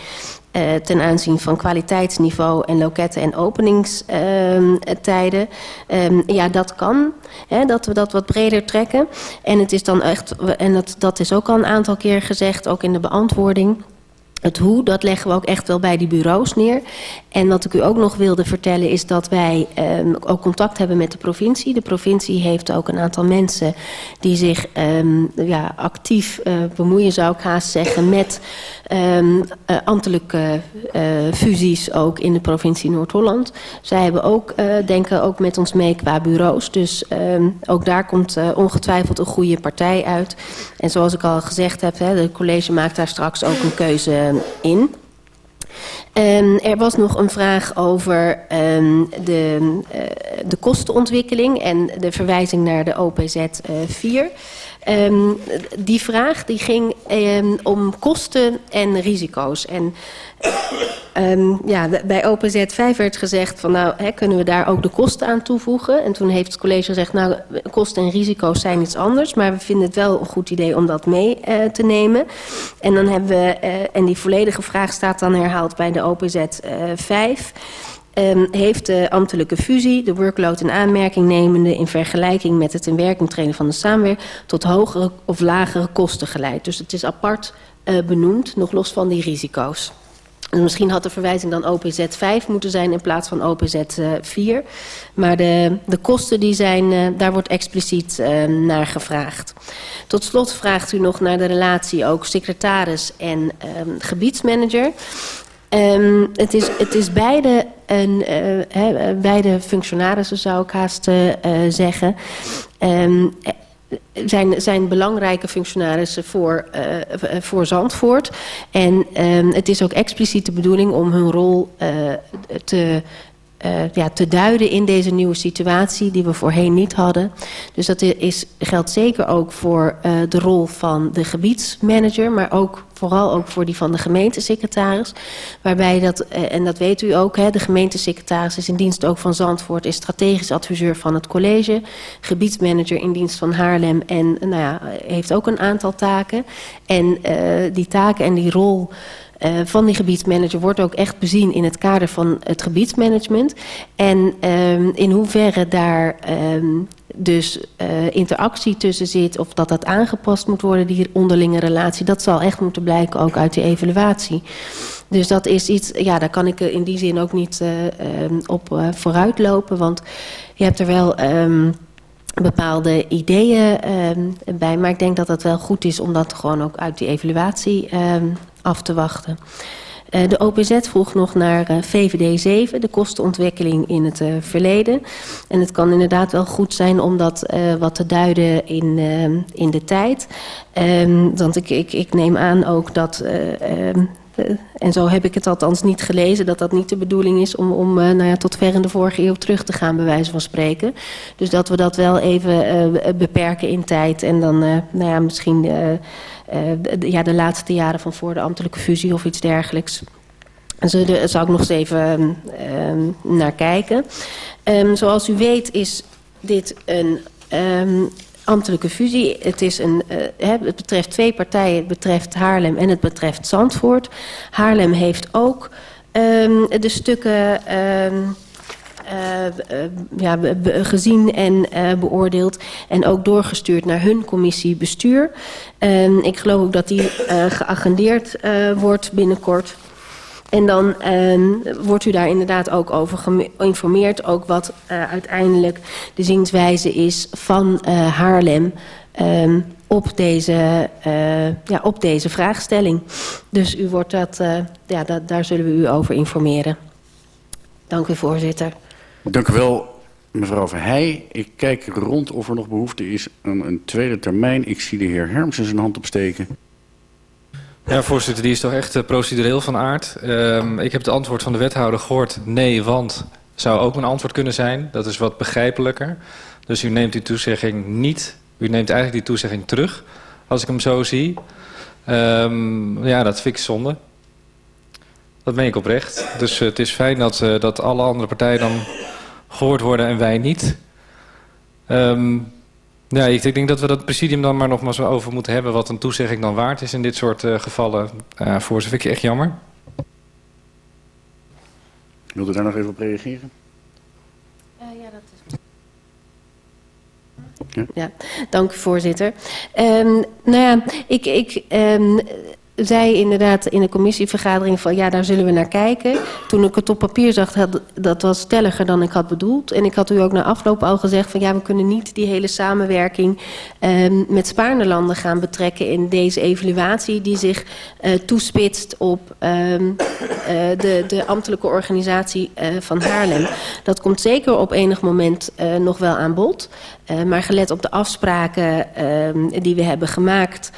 S14: uh, ten aanzien van kwaliteitsniveau en loketten en openingstijden. Uh, um, ja, dat kan. Hè, dat we dat wat breder trekken. En het is dan echt, en dat, dat is ook al een aantal keer gezegd, ook in de beantwoording. Het hoe, dat leggen we ook echt wel bij die bureaus neer. En wat ik u ook nog wilde vertellen is dat wij um, ook contact hebben met de provincie. De provincie heeft ook een aantal mensen die zich um, ja, actief uh, bemoeien, zou ik haast zeggen, met um, uh, ambtelijke uh, fusies ook in de provincie Noord-Holland. Zij hebben ook, denken ook met ons mee qua bureaus. Dus ook daar komt ongetwijfeld een goede partij uit. En zoals ik al gezegd heb, hè, de college maakt daar straks ook een keuze in. Um, er was nog een vraag over um, de, uh, de kostenontwikkeling en de verwijzing naar de OPZ uh, 4. Um, die vraag die ging um, om kosten en risico's. En um, ja, bij OPZ 5 werd gezegd van nou hè, kunnen we daar ook de kosten aan toevoegen. En toen heeft het college gezegd nou kosten en risico's zijn iets anders. Maar we vinden het wel een goed idee om dat mee uh, te nemen. En dan hebben we, uh, en die volledige vraag staat dan herhaald bij de OPZ uh, 5. Um, heeft de ambtelijke fusie de workload in aanmerking nemende in vergelijking met het in werking treden van de samenwerking tot hogere of lagere kosten geleid. Dus het is apart uh, benoemd, nog los van die risico's. En misschien had de verwijzing dan OPZ 5 moeten zijn in plaats van OPZ uh, 4. Maar de, de kosten die zijn, uh, daar wordt expliciet naar gevraagd. Tot slot vraagt u nog naar de relatie ook secretaris en um, gebiedsmanager. Um, het, is, het is beide, een, he, beide functionarissen, zou ik haast uh, zeggen. Um, zijn, zijn belangrijke functionarissen voor, uh, voor Zandvoort. En um, het is ook expliciet de bedoeling om hun rol te, uh, ja, te duiden in deze nieuwe situatie die we voorheen niet hadden. Dus dat is, geldt zeker ook voor uh, de rol van de gebiedsmanager, maar ook vooral ook voor die van de gemeentesecretaris. Waarbij dat, uh, en dat weet u ook, hè, de gemeentesecretaris is in dienst ook van Zandvoort, is strategisch adviseur van het college, gebiedsmanager in dienst van Haarlem en nou ja, heeft ook een aantal taken. En die taken en die rol uh, van die gebiedsmanager wordt ook echt bezien in het kader van het gebiedsmanagement. En um, in hoeverre daar um, dus uh, interactie tussen zit of dat dat aangepast moet worden, die onderlinge relatie, dat zal echt moeten blijken ook uit die evaluatie. Dus dat is iets, ja, daar kan ik in die zin ook niet um, op vooruitlopen, want je hebt er wel bepaalde ideeën bij, maar ik denk dat het wel goed is om dat gewoon ook uit die evaluatie um, af te wachten. Uh, de OPZ vroeg nog naar uh, VVD 7, de kostenontwikkeling in het uh, verleden. En het kan inderdaad wel goed zijn om dat wat te duiden in, in de tijd. Um, want ik, ik, ik neem aan ook dat... Um, en zo heb ik het althans niet gelezen, dat dat niet de bedoeling is om, om nou ja, tot ver in de vorige eeuw terug te gaan, bij wijze van spreken. Dus dat we dat wel even beperken in tijd en dan nou ja, misschien uh, ja, de laatste jaren van voor de ambtelijke fusie of iets dergelijks. Daar zou ik nog eens even um, naar kijken. Um, zoals u weet is dit een ambtelijke fusie. Het, is een, uh, het betreft twee partijen. Het betreft Haarlem en het betreft Zandvoort. Haarlem heeft ook de stukken... Uh, uh, ja, gezien en uh, beoordeeld. En ook doorgestuurd naar hun commissie bestuur. Uh, ik geloof ook dat die geagendeerd wordt binnenkort. En dan wordt u daar inderdaad ook over geïnformeerd. Ook wat uiteindelijk de zienswijze is van Haarlem... Um, op deze, ja, op deze vraagstelling. Dus u wordt dat, ja, dat, daar zullen we u over informeren. Dank u, voorzitter.
S2: Dank u wel, mevrouw Verheij. Ik kijk rond of er nog behoefte is aan een tweede termijn. Ik zie de heer Hermsen zijn hand opsteken.
S8: Ja, voorzitter, die is toch echt uh, procedureel van aard. Um, ik heb het antwoord van de wethouder gehoord. Nee, want zou ook een antwoord kunnen zijn. Dat is wat begrijpelijker. Dus u neemt die toezegging niet. U neemt eigenlijk die toezegging terug, als ik hem zo zie. Um, ja, dat vind ik zonde. Dat meen ik oprecht. Dus uh, het is fijn dat, uh, dat alle andere partijen dan gehoord worden en wij niet. Um, ja, ik, ik denk dat we dat presidium dan maar nog maar zo over moeten hebben... wat een toezegging dan waard is in dit soort uh, gevallen. Uh, voor vind ik echt jammer.
S2: Wilt u daar nog even op reageren?
S14: Uh, ja, dat is... Ja. ja, dank u voorzitter. Um, nou ja, ik... ik um, zei inderdaad in de commissievergadering van ja, daar zullen we naar kijken. Toen ik het op papier zag, had, dat was stelliger dan ik had bedoeld. En ik had u ook na afloop al gezegd van ja, we kunnen niet die hele samenwerking um, met Spaarnerlanden gaan betrekken in deze evaluatie die zich uh, toespitst op um, uh, de, de ambtelijke organisatie uh, van Haarlem. Dat komt zeker op enig moment uh, nog wel aan bod. Uh, maar gelet op de afspraken uh, die we hebben gemaakt...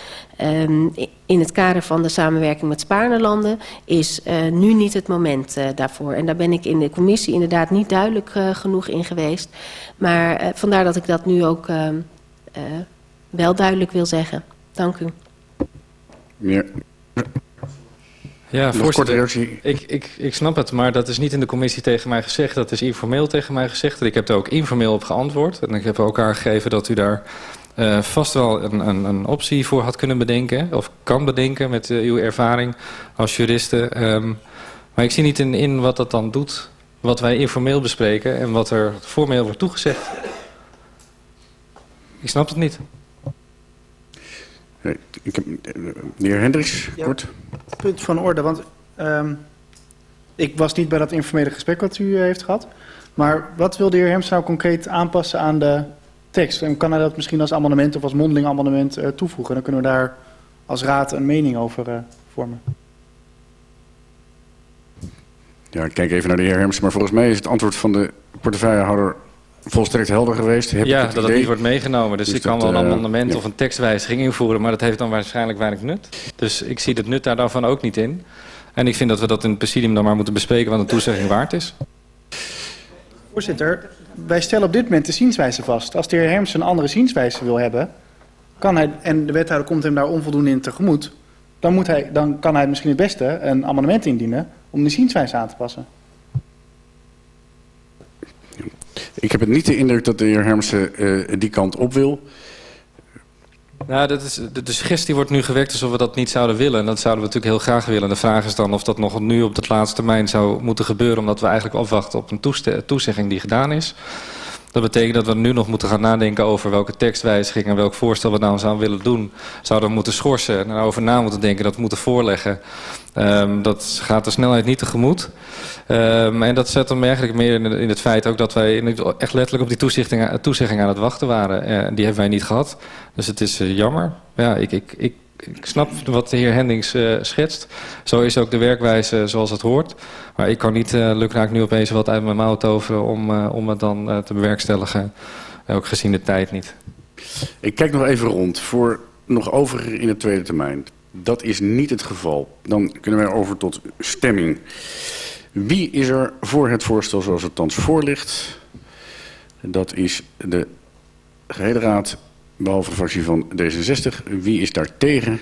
S14: in het kader van de samenwerking met Spaarnerlanden is uh, nu niet het moment uh, daarvoor. En daar ben ik in de commissie inderdaad niet duidelijk uh, genoeg in geweest. Maar vandaar dat ik dat nu ook wel duidelijk wil zeggen. Dank u.
S2: Ja.
S8: Ja, voorzitter, ik, ik, ik snap het, maar dat is niet in de commissie tegen mij gezegd. Dat is informeel tegen mij gezegd. Ik heb er ook informeel op geantwoord. En ik heb ook aangegeven dat u daar uh, vast wel een, een, een, optie voor had kunnen bedenken. Of kan bedenken met uh, uw ervaring als juriste. Um, maar ik zie niet in, in wat dat dan doet. Wat wij informeel bespreken en wat er formeel wordt toegezegd. Ik snap het niet.
S2: Ik heb, de heer Hendricks, ja, kort.
S13: Punt van orde, want um, ik was niet bij dat informele gesprek wat u uh, heeft gehad. Maar wat wil de heer Hems nou concreet aanpassen aan de tekst? En kan hij dat misschien als amendement of als mondeling amendement uh, toevoegen? Dan kunnen we daar als raad een mening over uh, vormen.
S2: Ja, ik kijk even naar de heer Herms, maar volgens mij is het antwoord van de portefeuillehouder volstrekt helder geweest. Heb
S8: ja,
S2: het
S8: dat het niet wordt meegenomen. Dus, dus ik kan wel een uh, amendement ja. of een tekstwijziging invoeren, maar dat heeft dan waarschijnlijk weinig nut. Dus ik zie het nut daar dan van ook niet in. En ik vind dat we dat in het presidium dan maar moeten bespreken wat een toezegging waard is.
S13: Voorzitter, wij stellen op dit moment de zienswijze vast. Als de heer Herms een andere zienswijze wil hebben, kan hij, en de wethouder komt hem daar onvoldoende in tegemoet, dan, moet hij, dan kan hij misschien het beste een amendement indienen om de zienswijze aan te passen.
S2: Ik heb het niet de indruk dat de heer Hermsen uh, die kant op wil.
S8: Nou, dat is, de, de suggestie wordt nu gewekt alsof we dat niet zouden willen. En dat zouden we natuurlijk heel graag willen. De vraag is dan of dat nog nu op de laatste termijn zou moeten gebeuren... omdat we eigenlijk afwachten op een toezegging die gedaan is. Dat betekent dat we nu nog moeten gaan nadenken over welke tekstwijziging en welk voorstel we nou zouden willen doen. Zouden we moeten schorsen en erover na moeten denken, dat moeten voorleggen. Um, dat gaat de snelheid niet tegemoet. Um, en dat zet hem eigenlijk meer in, in, het feit ook dat wij echt letterlijk op die toezegging aan het wachten waren. Uh, die hebben wij niet gehad. Dus het is uh, jammer. Ja, ik, ik, ik ik snap wat de heer Hendings uh, schetst. Zo is ook de werkwijze zoals het hoort. Maar ik kan niet uh, lukraak nu opeens wat uit mijn mouw toveren om, uh, om het dan te bewerkstelligen. Ook gezien de tijd niet.
S2: Ik kijk nog even rond voor nog over in de tweede termijn. Dat is niet het geval. Dan kunnen wij over tot stemming. Wie is er voor het voorstel zoals het thans voor ligt? Dat is de gehele raad behalve de fractie van D66. Wie is daar tegen?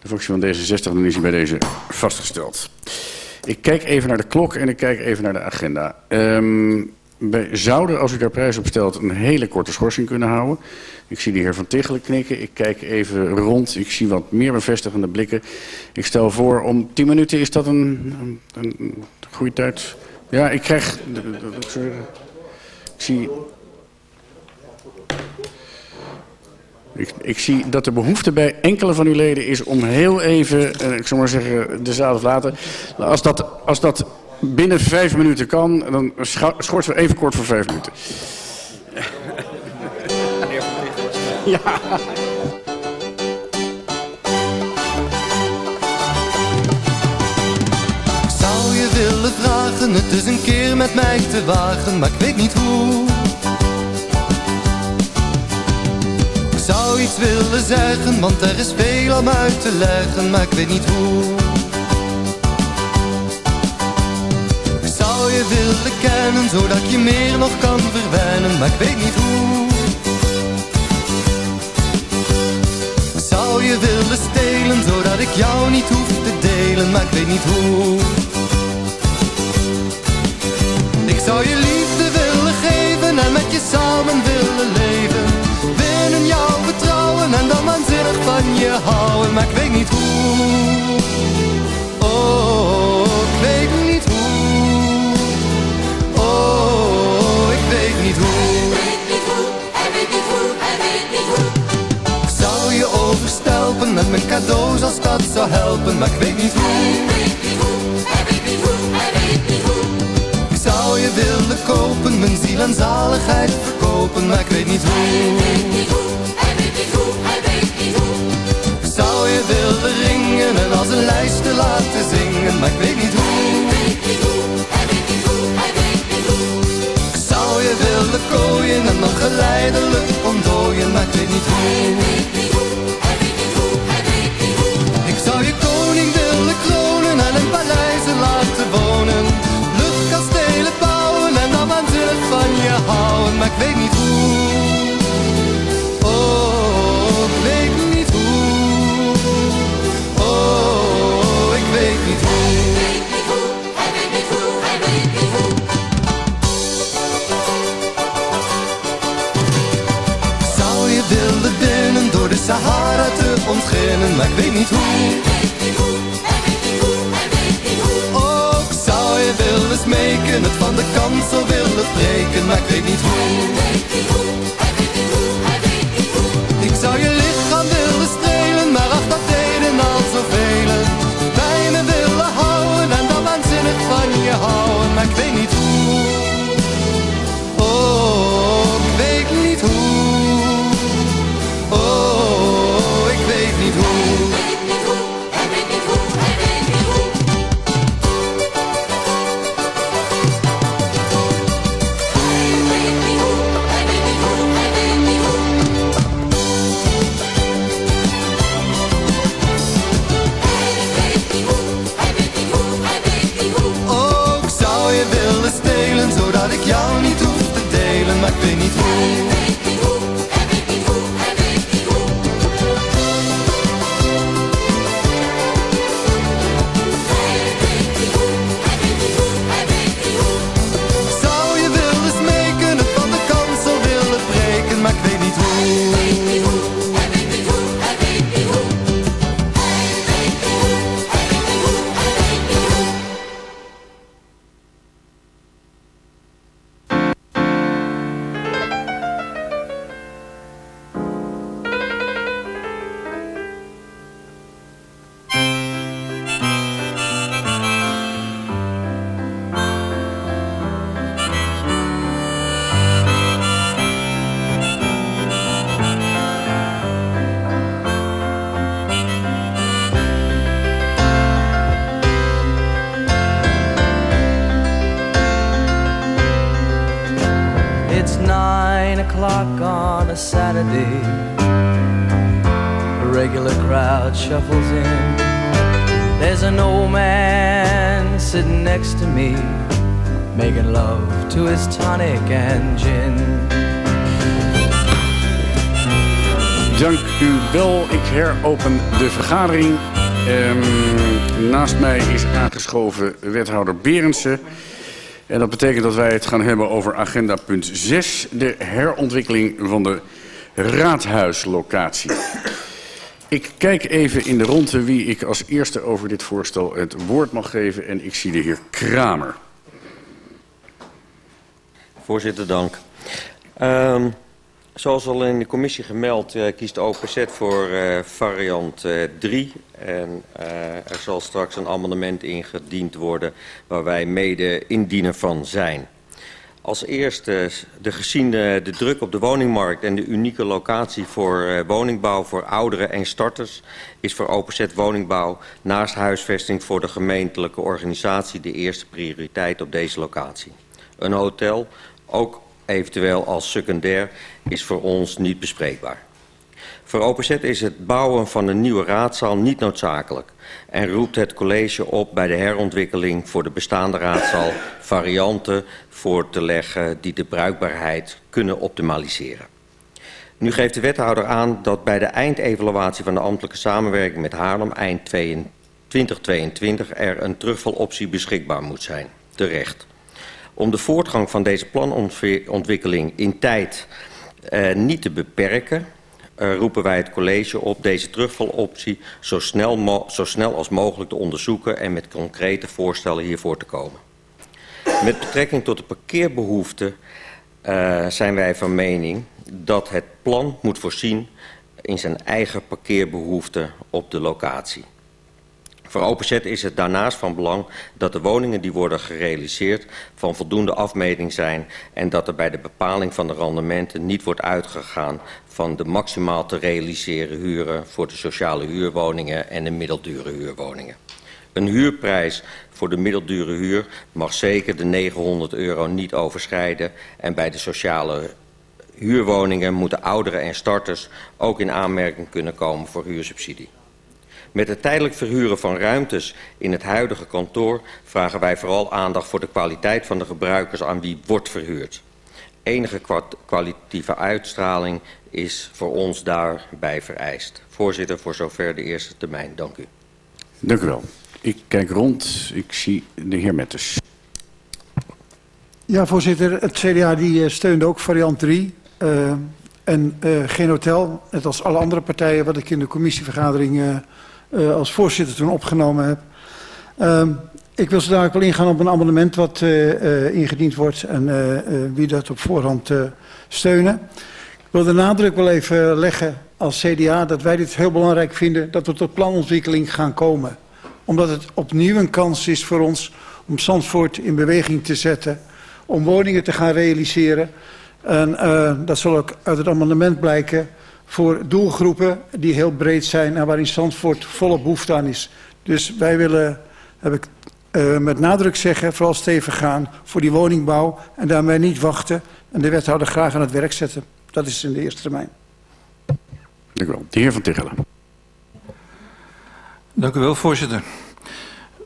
S2: De fractie van D66, dan is hij bij deze vastgesteld. Ik kijk even naar de klok en ik kijk even naar de agenda. Um, wij zouden, als u daar prijs op stelt, een hele korte schorsing kunnen houden. Ik zie de heer Van Tichelen knikken. Ik kijk even rond. Ik zie wat meer bevestigende blikken. Ik stel voor om 10 minuten. Is dat een, een, een goede tijd? Ja, ik krijg... Ik zie Ik, ik, zie dat de behoefte bij enkele van uw leden is om heel even, eh, ik zou maar zeggen, de zaal te laten. Als dat, als dat binnen vijf minuten kan, dan schorsen we even kort voor vijf minuten. (laughs) Ja.
S15: Ik zou je willen vragen het is een keer met mij te wagen, maar ik weet niet hoe. Zou iets willen zeggen, want er is veel om uit te leggen, maar ik weet niet hoe. Ik zou je willen kennen, zodat je meer nog kan verwennen, maar ik weet niet hoe. Ik zou je willen stelen, zodat ik jou niet hoef te delen, maar ik weet niet hoe. Ik zou je houden Maar ik weet niet hoe. Oh, ik weet niet hoe. Oh, ik weet niet hoe. Hij weet niet hoe, hij weet niet hoe, hij weet niet hoe Ik zou je overstelpen met mijn cadeaus als dat zou helpen Maar ik weet niet hoe. Ik zou je willen kopen, mijn ziel en zaligheid verkopen Maar ik weet niet hoe te wilde ringen en als een lijst te laten zingen. Maar ik weet niet hoe. Hij niet niet niet. Ik zou je willen kooien en dan geleidelijk ontdooien. Maar ik weet niet hoe. Hij niet niet niet. Ik zou je koning willen kronen en in paleizen laten wonen. Luchtkastelen bouwen en dan aan van je houden. Maar ik weet niet maar ik weet niet hoe. Oh, ik zou je willen smeken, het van de kansel willen breken, maar ik weet niet hoe.
S2: Ik heropen de vergadering. Ehm, naast mij is aangeschoven wethouder Berendsen. En dat betekent dat wij het gaan hebben over agenda punt 6. De herontwikkeling van de raadhuislocatie. Ik kijk even in de ronde wie ik als eerste over dit voorstel het woord mag geven. En ik zie de heer Kramer.
S4: Voorzitter, dank. Ehm, zoals al in de commissie gemeld, eh, kiest OPZ voor eh, variant 3. en eh, er zal straks een amendement ingediend worden waar wij mede indiener van zijn. Als eerste, de, gezien de, druk op de woningmarkt en de unieke locatie voor eh, woningbouw voor ouderen en starters, is voor OPZ Woningbouw naast huisvesting voor de gemeentelijke organisatie de eerste prioriteit op deze locatie. Een hotel, ook eventueel als secundair, is voor ons niet bespreekbaar. Voor OPZ is het bouwen van een nieuwe raadzaal niet noodzakelijk en roept het college op bij de herontwikkeling voor de bestaande raadzaal (laughs) varianten voor te leggen die de bruikbaarheid kunnen optimaliseren. Nu geeft de wethouder aan dat bij de eindevaluatie van de ambtelijke samenwerking met Haarlem eind 2022 er een terugvaloptie beschikbaar moet zijn. Terecht. Om de voortgang van deze planontwikkeling in tijd uh, niet te beperken, uh, roepen wij het college op deze terugvaloptie zo snel, zo snel als mogelijk te onderzoeken en met concrete voorstellen hiervoor te komen. Met betrekking tot de parkeerbehoeften uh, zijn wij van mening dat het plan moet voorzien in zijn eigen parkeerbehoeften op de locatie. Voor OPZ is het daarnaast van belang dat de woningen die worden gerealiseerd van voldoende afmeting zijn en dat er bij de bepaling van de rendementen niet wordt uitgegaan van de maximaal te realiseren huren voor de sociale huurwoningen en de middeldure huurwoningen. Een huurprijs voor de middeldure huur mag zeker de 900 euro niet overschrijden en bij de sociale huurwoningen moeten ouderen en starters ook in aanmerking kunnen komen voor huursubsidie. Met het tijdelijk verhuren van ruimtes in het huidige kantoor vragen wij vooral aandacht voor de kwaliteit van de gebruikers aan wie wordt verhuurd. enige kwa- kwalitatieve uitstraling is voor ons daarbij vereist. Voorzitter, voor zover de eerste termijn. Dank u.
S2: Dank u wel. Ik kijk rond. Ik zie de heer Metters.
S12: Ja, voorzitter. Het CDA die eh, steunde ook variant 3. eh, en eh, geen hotel, net als alle andere partijen... wat ik in de commissievergadering eh, eh, als voorzitter toen opgenomen heb. Ehm, ik wil zo dadelijk wel ingaan op een amendement wat eh, ingediend wordt... en wie dat op voorhand steunen. Ik wil de nadruk wel even leggen als CDA... dat wij dit heel belangrijk vinden dat we tot planontwikkeling gaan komen. Omdat het opnieuw een kans is voor ons om Zandvoort in beweging te zetten om woningen te gaan realiseren. En uh, dat zal ook uit het amendement blijken voor doelgroepen die heel breed zijn en waarin Zandvoort volle behoefte aan is. Dus wij willen, heb ik uh, met nadruk zeggen, vooral stevig gaan voor die woningbouw en daarmee niet wachten en de wethouder graag aan het werk zetten. Dat is in de eerste termijn.
S2: Dank u wel. De heer Van Tichelen.
S7: Dank u wel, voorzitter.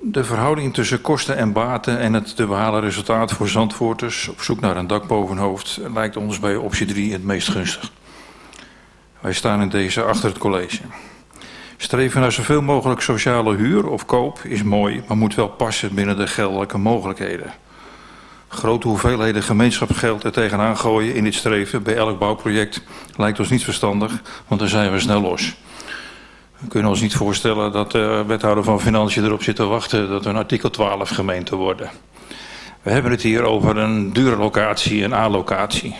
S7: De verhouding tussen kosten en baten en het te behalen resultaat voor Zandvoorters op zoek naar een dak boven hoofd lijkt ons bij optie 3 het meest gunstig. Wij staan in deze achter het college. Streven naar zoveel mogelijk sociale huur of koop is mooi, maar moet wel passen binnen de geldelijke mogelijkheden. Grote hoeveelheden gemeenschapsgeld er tegenaan gooien in dit streven bij elk bouwproject lijkt ons niet verstandig, want dan zijn we snel los. We kunnen ons niet voorstellen dat de wethouder van Financiën erop zit te wachten dat we een artikel 12 gemeente worden. We hebben het hier over een dure locatie, een A-locatie.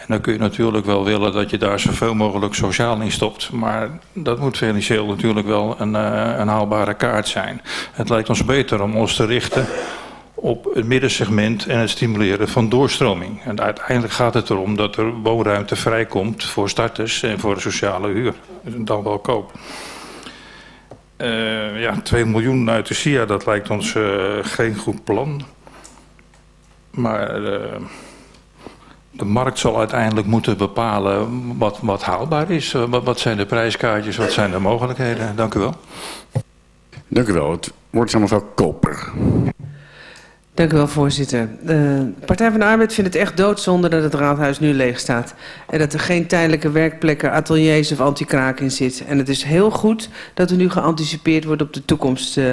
S7: En dan kun je natuurlijk wel willen dat je daar zoveel mogelijk sociaal in stopt. Maar dat moet financieel natuurlijk wel een, uh, een haalbare kaart zijn. Het lijkt ons beter om ons te richten op het middensegment en het stimuleren van doorstroming. En uiteindelijk gaat het erom dat er woonruimte vrijkomt voor starters en voor sociale huur. Dan wel koop. Uh, ja, 2 miljoen uit de SIA, dat lijkt ons uh, geen goed plan. Maar de markt zal uiteindelijk moeten bepalen wat, wat haalbaar is. Wat, wat zijn de prijskaartjes, wat zijn de mogelijkheden? Dank u wel.
S2: Dank u wel. Het is aan mevrouw Koper.
S5: Dank u wel, voorzitter. De Partij van de Arbeid vindt het echt doodzonde dat het raadhuis nu leeg staat. En dat er geen tijdelijke werkplekken, ateliers of antikraak in zit. En het is heel goed dat er nu geanticipeerd wordt op de toekomst uh,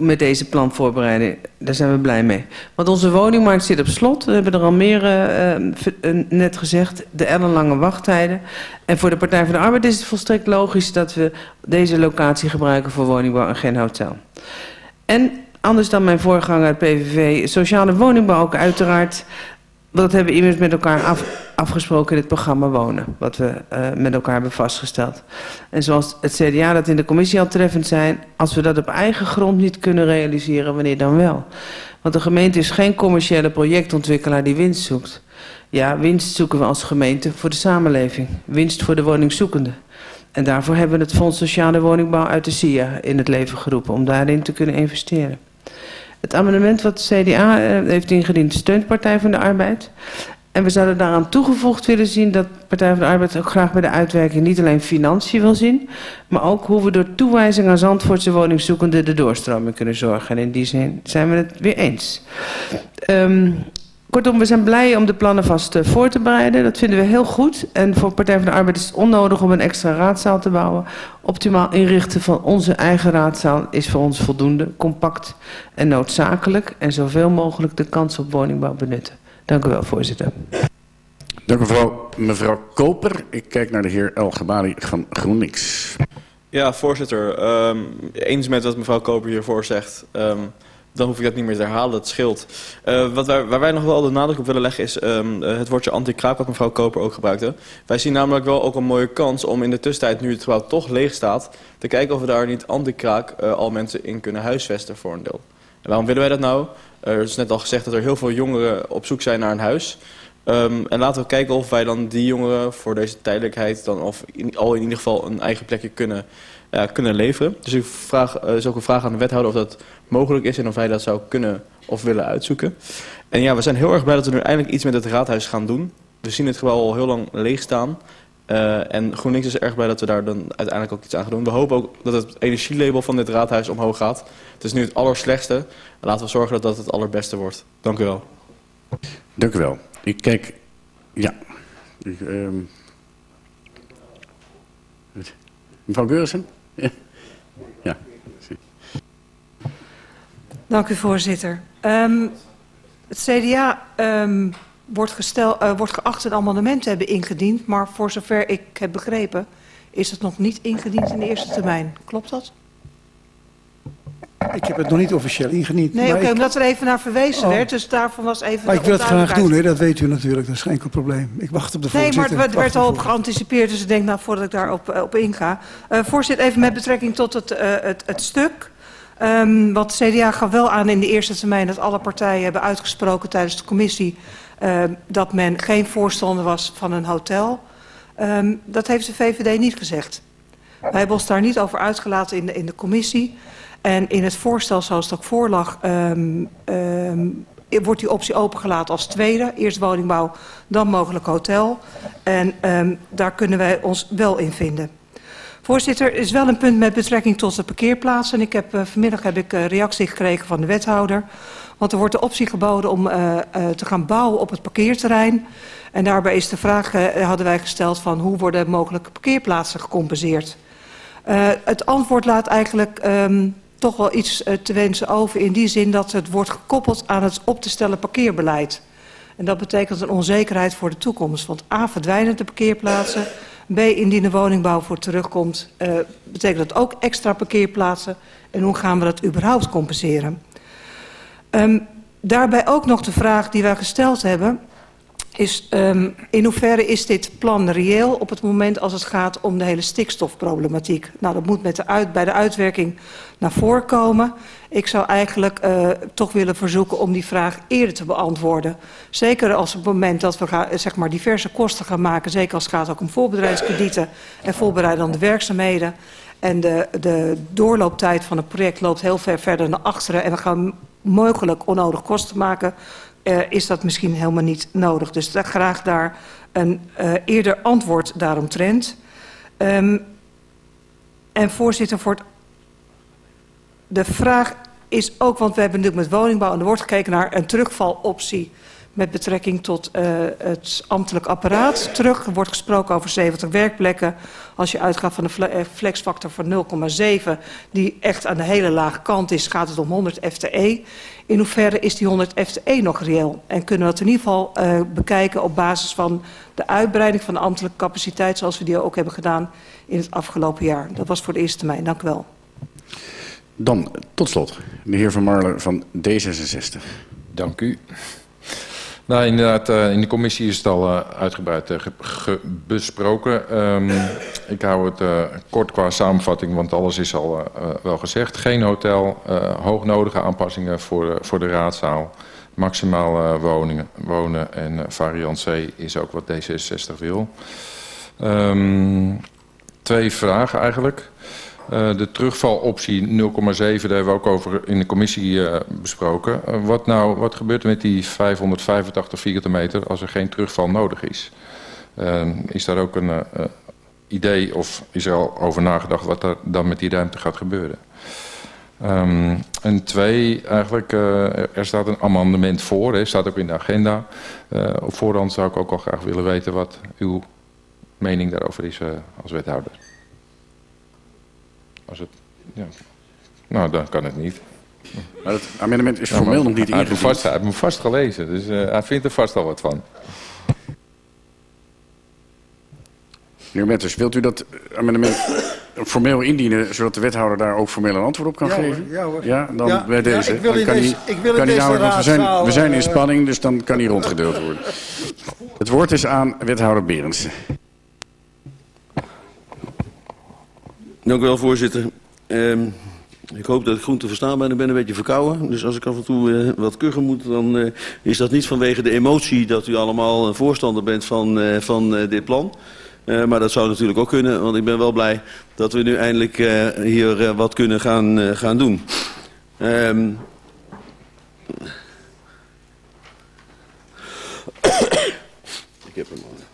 S5: met deze planvoorbereiding. Daar zijn we blij mee. Want onze woningmarkt zit op slot. We hebben er al meer uh, uh, net gezegd. De ellenlange wachttijden. En voor de Partij van de Arbeid is het volstrekt logisch dat we deze locatie gebruiken voor woningbouw en geen hotel. En anders dan mijn voorganger PVV, sociale woningbouw ook uiteraard. Dat hebben we immers met elkaar af, afgesproken in het programma Wonen, wat we uh, met elkaar hebben vastgesteld. En zoals het CDA dat in de commissie al treffend zijn, als we dat op eigen grond niet kunnen realiseren, wanneer dan wel? Want de gemeente is geen commerciële projectontwikkelaar die winst zoekt. Ja, winst zoeken we als gemeente voor de samenleving, winst voor de woningzoekende. En daarvoor hebben we het Fonds Sociale Woningbouw uit de SIA in het leven geroepen, om daarin te kunnen investeren. Het amendement wat de CDA heeft ingediend steunt Partij van de Arbeid. En we zouden daaraan toegevoegd willen zien dat Partij van de Arbeid ook graag bij de uitwerking niet alleen financiën wil zien, maar ook hoe we door toewijzing aan Zandvoortse woningzoekenden de doorstroming kunnen zorgen. En in die zin zijn we het weer eens. Um, Kortom, we zijn blij om de plannen vast uh, voor te bereiden. Dat vinden we heel goed. En voor Partij van de Arbeid is het onnodig om een extra raadzaal te bouwen. Optimaal inrichten van onze eigen raadzaal is voor ons voldoende, compact en noodzakelijk. En zoveel mogelijk de kans op woningbouw benutten. Dank u wel, voorzitter.
S2: Dank u mevrouw, mevrouw Koper. Ik kijk naar de heer El Gabari van GroenLinks.
S9: Ja, voorzitter. Um, eens met wat mevrouw Koper hiervoor zegt. Um, dan hoef ik dat niet meer te herhalen, dat scheelt. Uh, wat wij, waar wij nog wel de nadruk op willen leggen is um, uh, het woordje anti-kraak wat mevrouw Koper ook gebruikte. Wij zien namelijk wel ook een mooie kans om in de tussentijd, nu het gebouw toch leeg staat, te kijken of we daar niet anti-kraak uh, al mensen in kunnen huisvesten voor een deel. En waarom willen wij dat nou? er is net al gezegd dat er heel veel jongeren op zoek zijn naar een huis. Um, en laten we kijken of wij dan die jongeren voor deze tijdelijkheid dan of al in ieder geval een eigen plekje kunnen, uh, kunnen leveren. Dus ik vraag, uh, is ook een vraag aan de wethouder of dat mogelijk is en of hij dat zou kunnen of willen uitzoeken. En ja, we zijn heel erg blij dat we nu eindelijk iets met het raadhuis gaan doen. We zien het gebouw al heel lang leeg staan. Uh, en GroenLinks is erg blij dat we daar dan uiteindelijk ook iets aan gaan doen. We hopen ook dat het energielabel van dit raadhuis omhoog gaat. Het is nu het allerslechtste. Laten we zorgen dat dat het allerbeste wordt. Dank u wel.
S2: Dank u wel. Ik kijk Ja. Ik, ehm, Mevrouw Geurissen? (laughs) Ja.
S16: Dank u, voorzitter. Ehm, het CDA ehm, wordt, gestel, eh, wordt geacht een amendement te hebben ingediend... maar voor zover ik heb begrepen is het nog niet ingediend in de eerste termijn. Klopt dat?
S12: Ik heb het nog niet officieel ingediend.
S16: Nee, oké,
S12: ik-
S16: omdat er even naar verwezen
S12: Oh.
S16: werd. Dus daarvan was even
S12: Maar ik wil het graag doen, hè? dat weet u natuurlijk. Dat is geen enkel probleem. Ik wacht op de
S16: Nee,
S12: voorzitter.
S16: maar er werd, al
S12: op
S16: geanticipeerd, dus ik denk nou voordat ik daarop op inga. Eh voorzitter, even met betrekking tot het, eh, het, het stuk. Ehm want CDA gaf wel aan in de eerste termijn dat alle partijen hebben uitgesproken tijdens de commissie eh, dat men geen voorstander was van een hotel. Ehm, dat heeft de VVD niet gezegd. Wij hebben ons daar niet over uitgelaten in de, in de commissie. En in het voorstel zoals het ook voorlag, ehm, ehm, wordt die optie opengelaten als tweede. Eerst woningbouw, dan mogelijk hotel. En ehm, daar kunnen wij ons wel in vinden. Voorzitter, er is wel een punt met betrekking tot de parkeerplaatsen. Ik heb, eh, vanmiddag heb ik eh, reactie gekregen van de wethouder. Want er wordt de optie geboden om eh, te gaan bouwen op het parkeerterrein. En daarbij is de vraag, hadden wij gesteld van hoe worden mogelijke parkeerplaatsen gecompenseerd. Uh, het antwoord laat eigenlijk um, toch wel iets uh, te wensen over in die zin dat het wordt gekoppeld aan het op te stellen parkeerbeleid. En dat betekent een onzekerheid voor de toekomst. Want A, verdwijnen de parkeerplaatsen. B, indien de woningbouw voor terugkomt, uh, betekent dat ook extra parkeerplaatsen. En hoe gaan we dat überhaupt compenseren? Um, daarbij ook nog de vraag die wij gesteld hebben is um, in hoeverre is dit plan reëel op het moment als het gaat om de hele stikstofproblematiek. Nou, dat moet met de uit, bij de uitwerking naar voren komen. Ik zou eigenlijk uh, toch willen verzoeken om die vraag eerder te beantwoorden. Zeker als op het moment dat we gaan, zeg maar, diverse kosten gaan maken, zeker als het gaat ook om voorbedrijfskredieten en voorbereidende werkzaamheden. En de, de doorlooptijd van het project loopt heel ver verder naar achteren en we gaan mogelijk onnodig kosten maken uh, is dat misschien helemaal niet nodig. Dus graag daar een uh, eerder antwoord daaromtrent. Um, en voorzitter, voor het, de vraag is ook, want we hebben natuurlijk met woningbouw... en er wordt gekeken naar een terugvaloptie met betrekking tot uh, het ambtelijk apparaat. Terug er wordt gesproken over 70 werkplekken. Als je uitgaat van een flexfactor van 0,7... die echt aan de hele lage kant is, gaat het om 100 FTE. In hoeverre is die 100 FTE nog reëel? En kunnen we dat in ieder geval uh, bekijken op basis van de uitbreiding van de ambtelijke capaciteit... zoals we die ook hebben gedaan in het afgelopen jaar. Dat was voor de eerste termijn. Dank u wel.
S2: Dan tot slot de heer Van Marlen van D66.
S17: Dank u. Nou, inderdaad, uh, in de commissie is het al uh, uitgebreid uh, besproken. Um, (clears throat) ik hou het kort qua samenvatting, want alles is al wel gezegd. Geen hotel, hoognodige aanpassingen voor, voor de raadzaal. Maximaal woningen, wonen en variant C is ook wat D66 wil. Um, twee vragen eigenlijk. Uh, de terugvaloptie 0,7, daar hebben we ook over in de commissie uh, besproken. Uh, wat, nou, wat gebeurt er met die 585 vierkante meter als er geen terugval nodig is? is daar ook een idee of is er al over nagedacht wat er dan met die ruimte gaat gebeuren? Um, en twee, eigenlijk, er staat een amendement voor, hè, staat ook in de agenda. op voorhand zou ik ook al graag willen weten wat uw mening daarover is als wethouder. Als het, ja. Nou, dan kan het niet.
S2: Maar het amendement is formeel nog niet
S17: hij heeft,
S2: ingediend.
S17: vast, hij heeft me vast gelezen, dus uh, hij vindt er vast al wat van.
S2: Meneer Metters, wilt u dat amendement formeel indienen... zodat de wethouder daar ook formeel een antwoord op kan
S12: Ja, hoor,
S2: geven?
S12: ja, hoor.
S2: Ja, dan
S12: Ja,
S2: bij
S12: ja,
S2: deze.
S12: ik wil
S2: Dan
S12: in
S2: kan
S12: deze-
S2: die-
S12: ik wil in
S2: kan die
S12: deze
S2: nou- we zijn, we zijn in
S12: eh,
S2: spanning, dus dan kan die rondgedeeld worden. Het woord is aan wethouder Berendsen.
S18: Dank u wel, voorzitter. Um, ik hoop dat ik goed te verstaan ben. Ik ben een beetje verkouden. Dus als ik af en toe uh, wat kuchen moet, dan uh, is dat niet vanwege de emotie dat u allemaal een voorstander bent van, uh, van dit plan. maar dat zou natuurlijk ook kunnen, want ik ben wel blij dat we nu eindelijk hier wat kunnen gaan, gaan doen. Um, (coughs) ik heb hem al.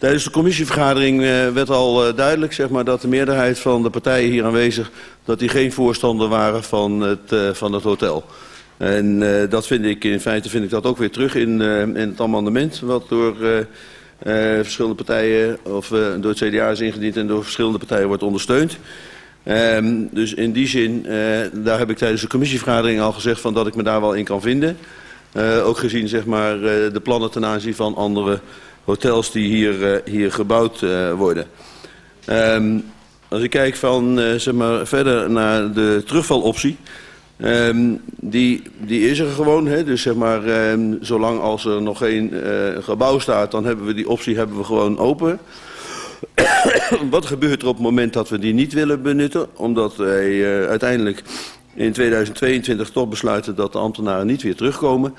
S18: Tijdens de commissievergadering uh, werd al uh, duidelijk zeg maar, dat de meerderheid van de partijen hier aanwezig... dat die geen voorstander waren van het, uh, van het hotel. En dat vind ik, in feite vind ik dat ook weer terug in, in het amendement... wat door eh, verschillende partijen, of eh, door het CDA is ingediend en door verschillende partijen wordt ondersteund. Ehm, dus in die zin, eh, daar heb ik tijdens de commissievergadering al gezegd van dat ik me daar wel in kan vinden. Eh, ook gezien zeg maar, eh, de plannen ten aanzien van andere hotels die hier, eh, hier gebouwd eh, worden. Ehm, als ik kijk van, eh, zeg maar, verder naar de terugvaloptie. ehm, die, die is er gewoon. Hè? Dus zeg maar, ehm, zolang als er nog geen gebouw staat, dan hebben we die optie hebben we gewoon open. (coughs) Wat gebeurt er op het moment dat we die niet willen benutten? Omdat wij uiteindelijk in 2022 toch besluiten dat de ambtenaren niet weer terugkomen.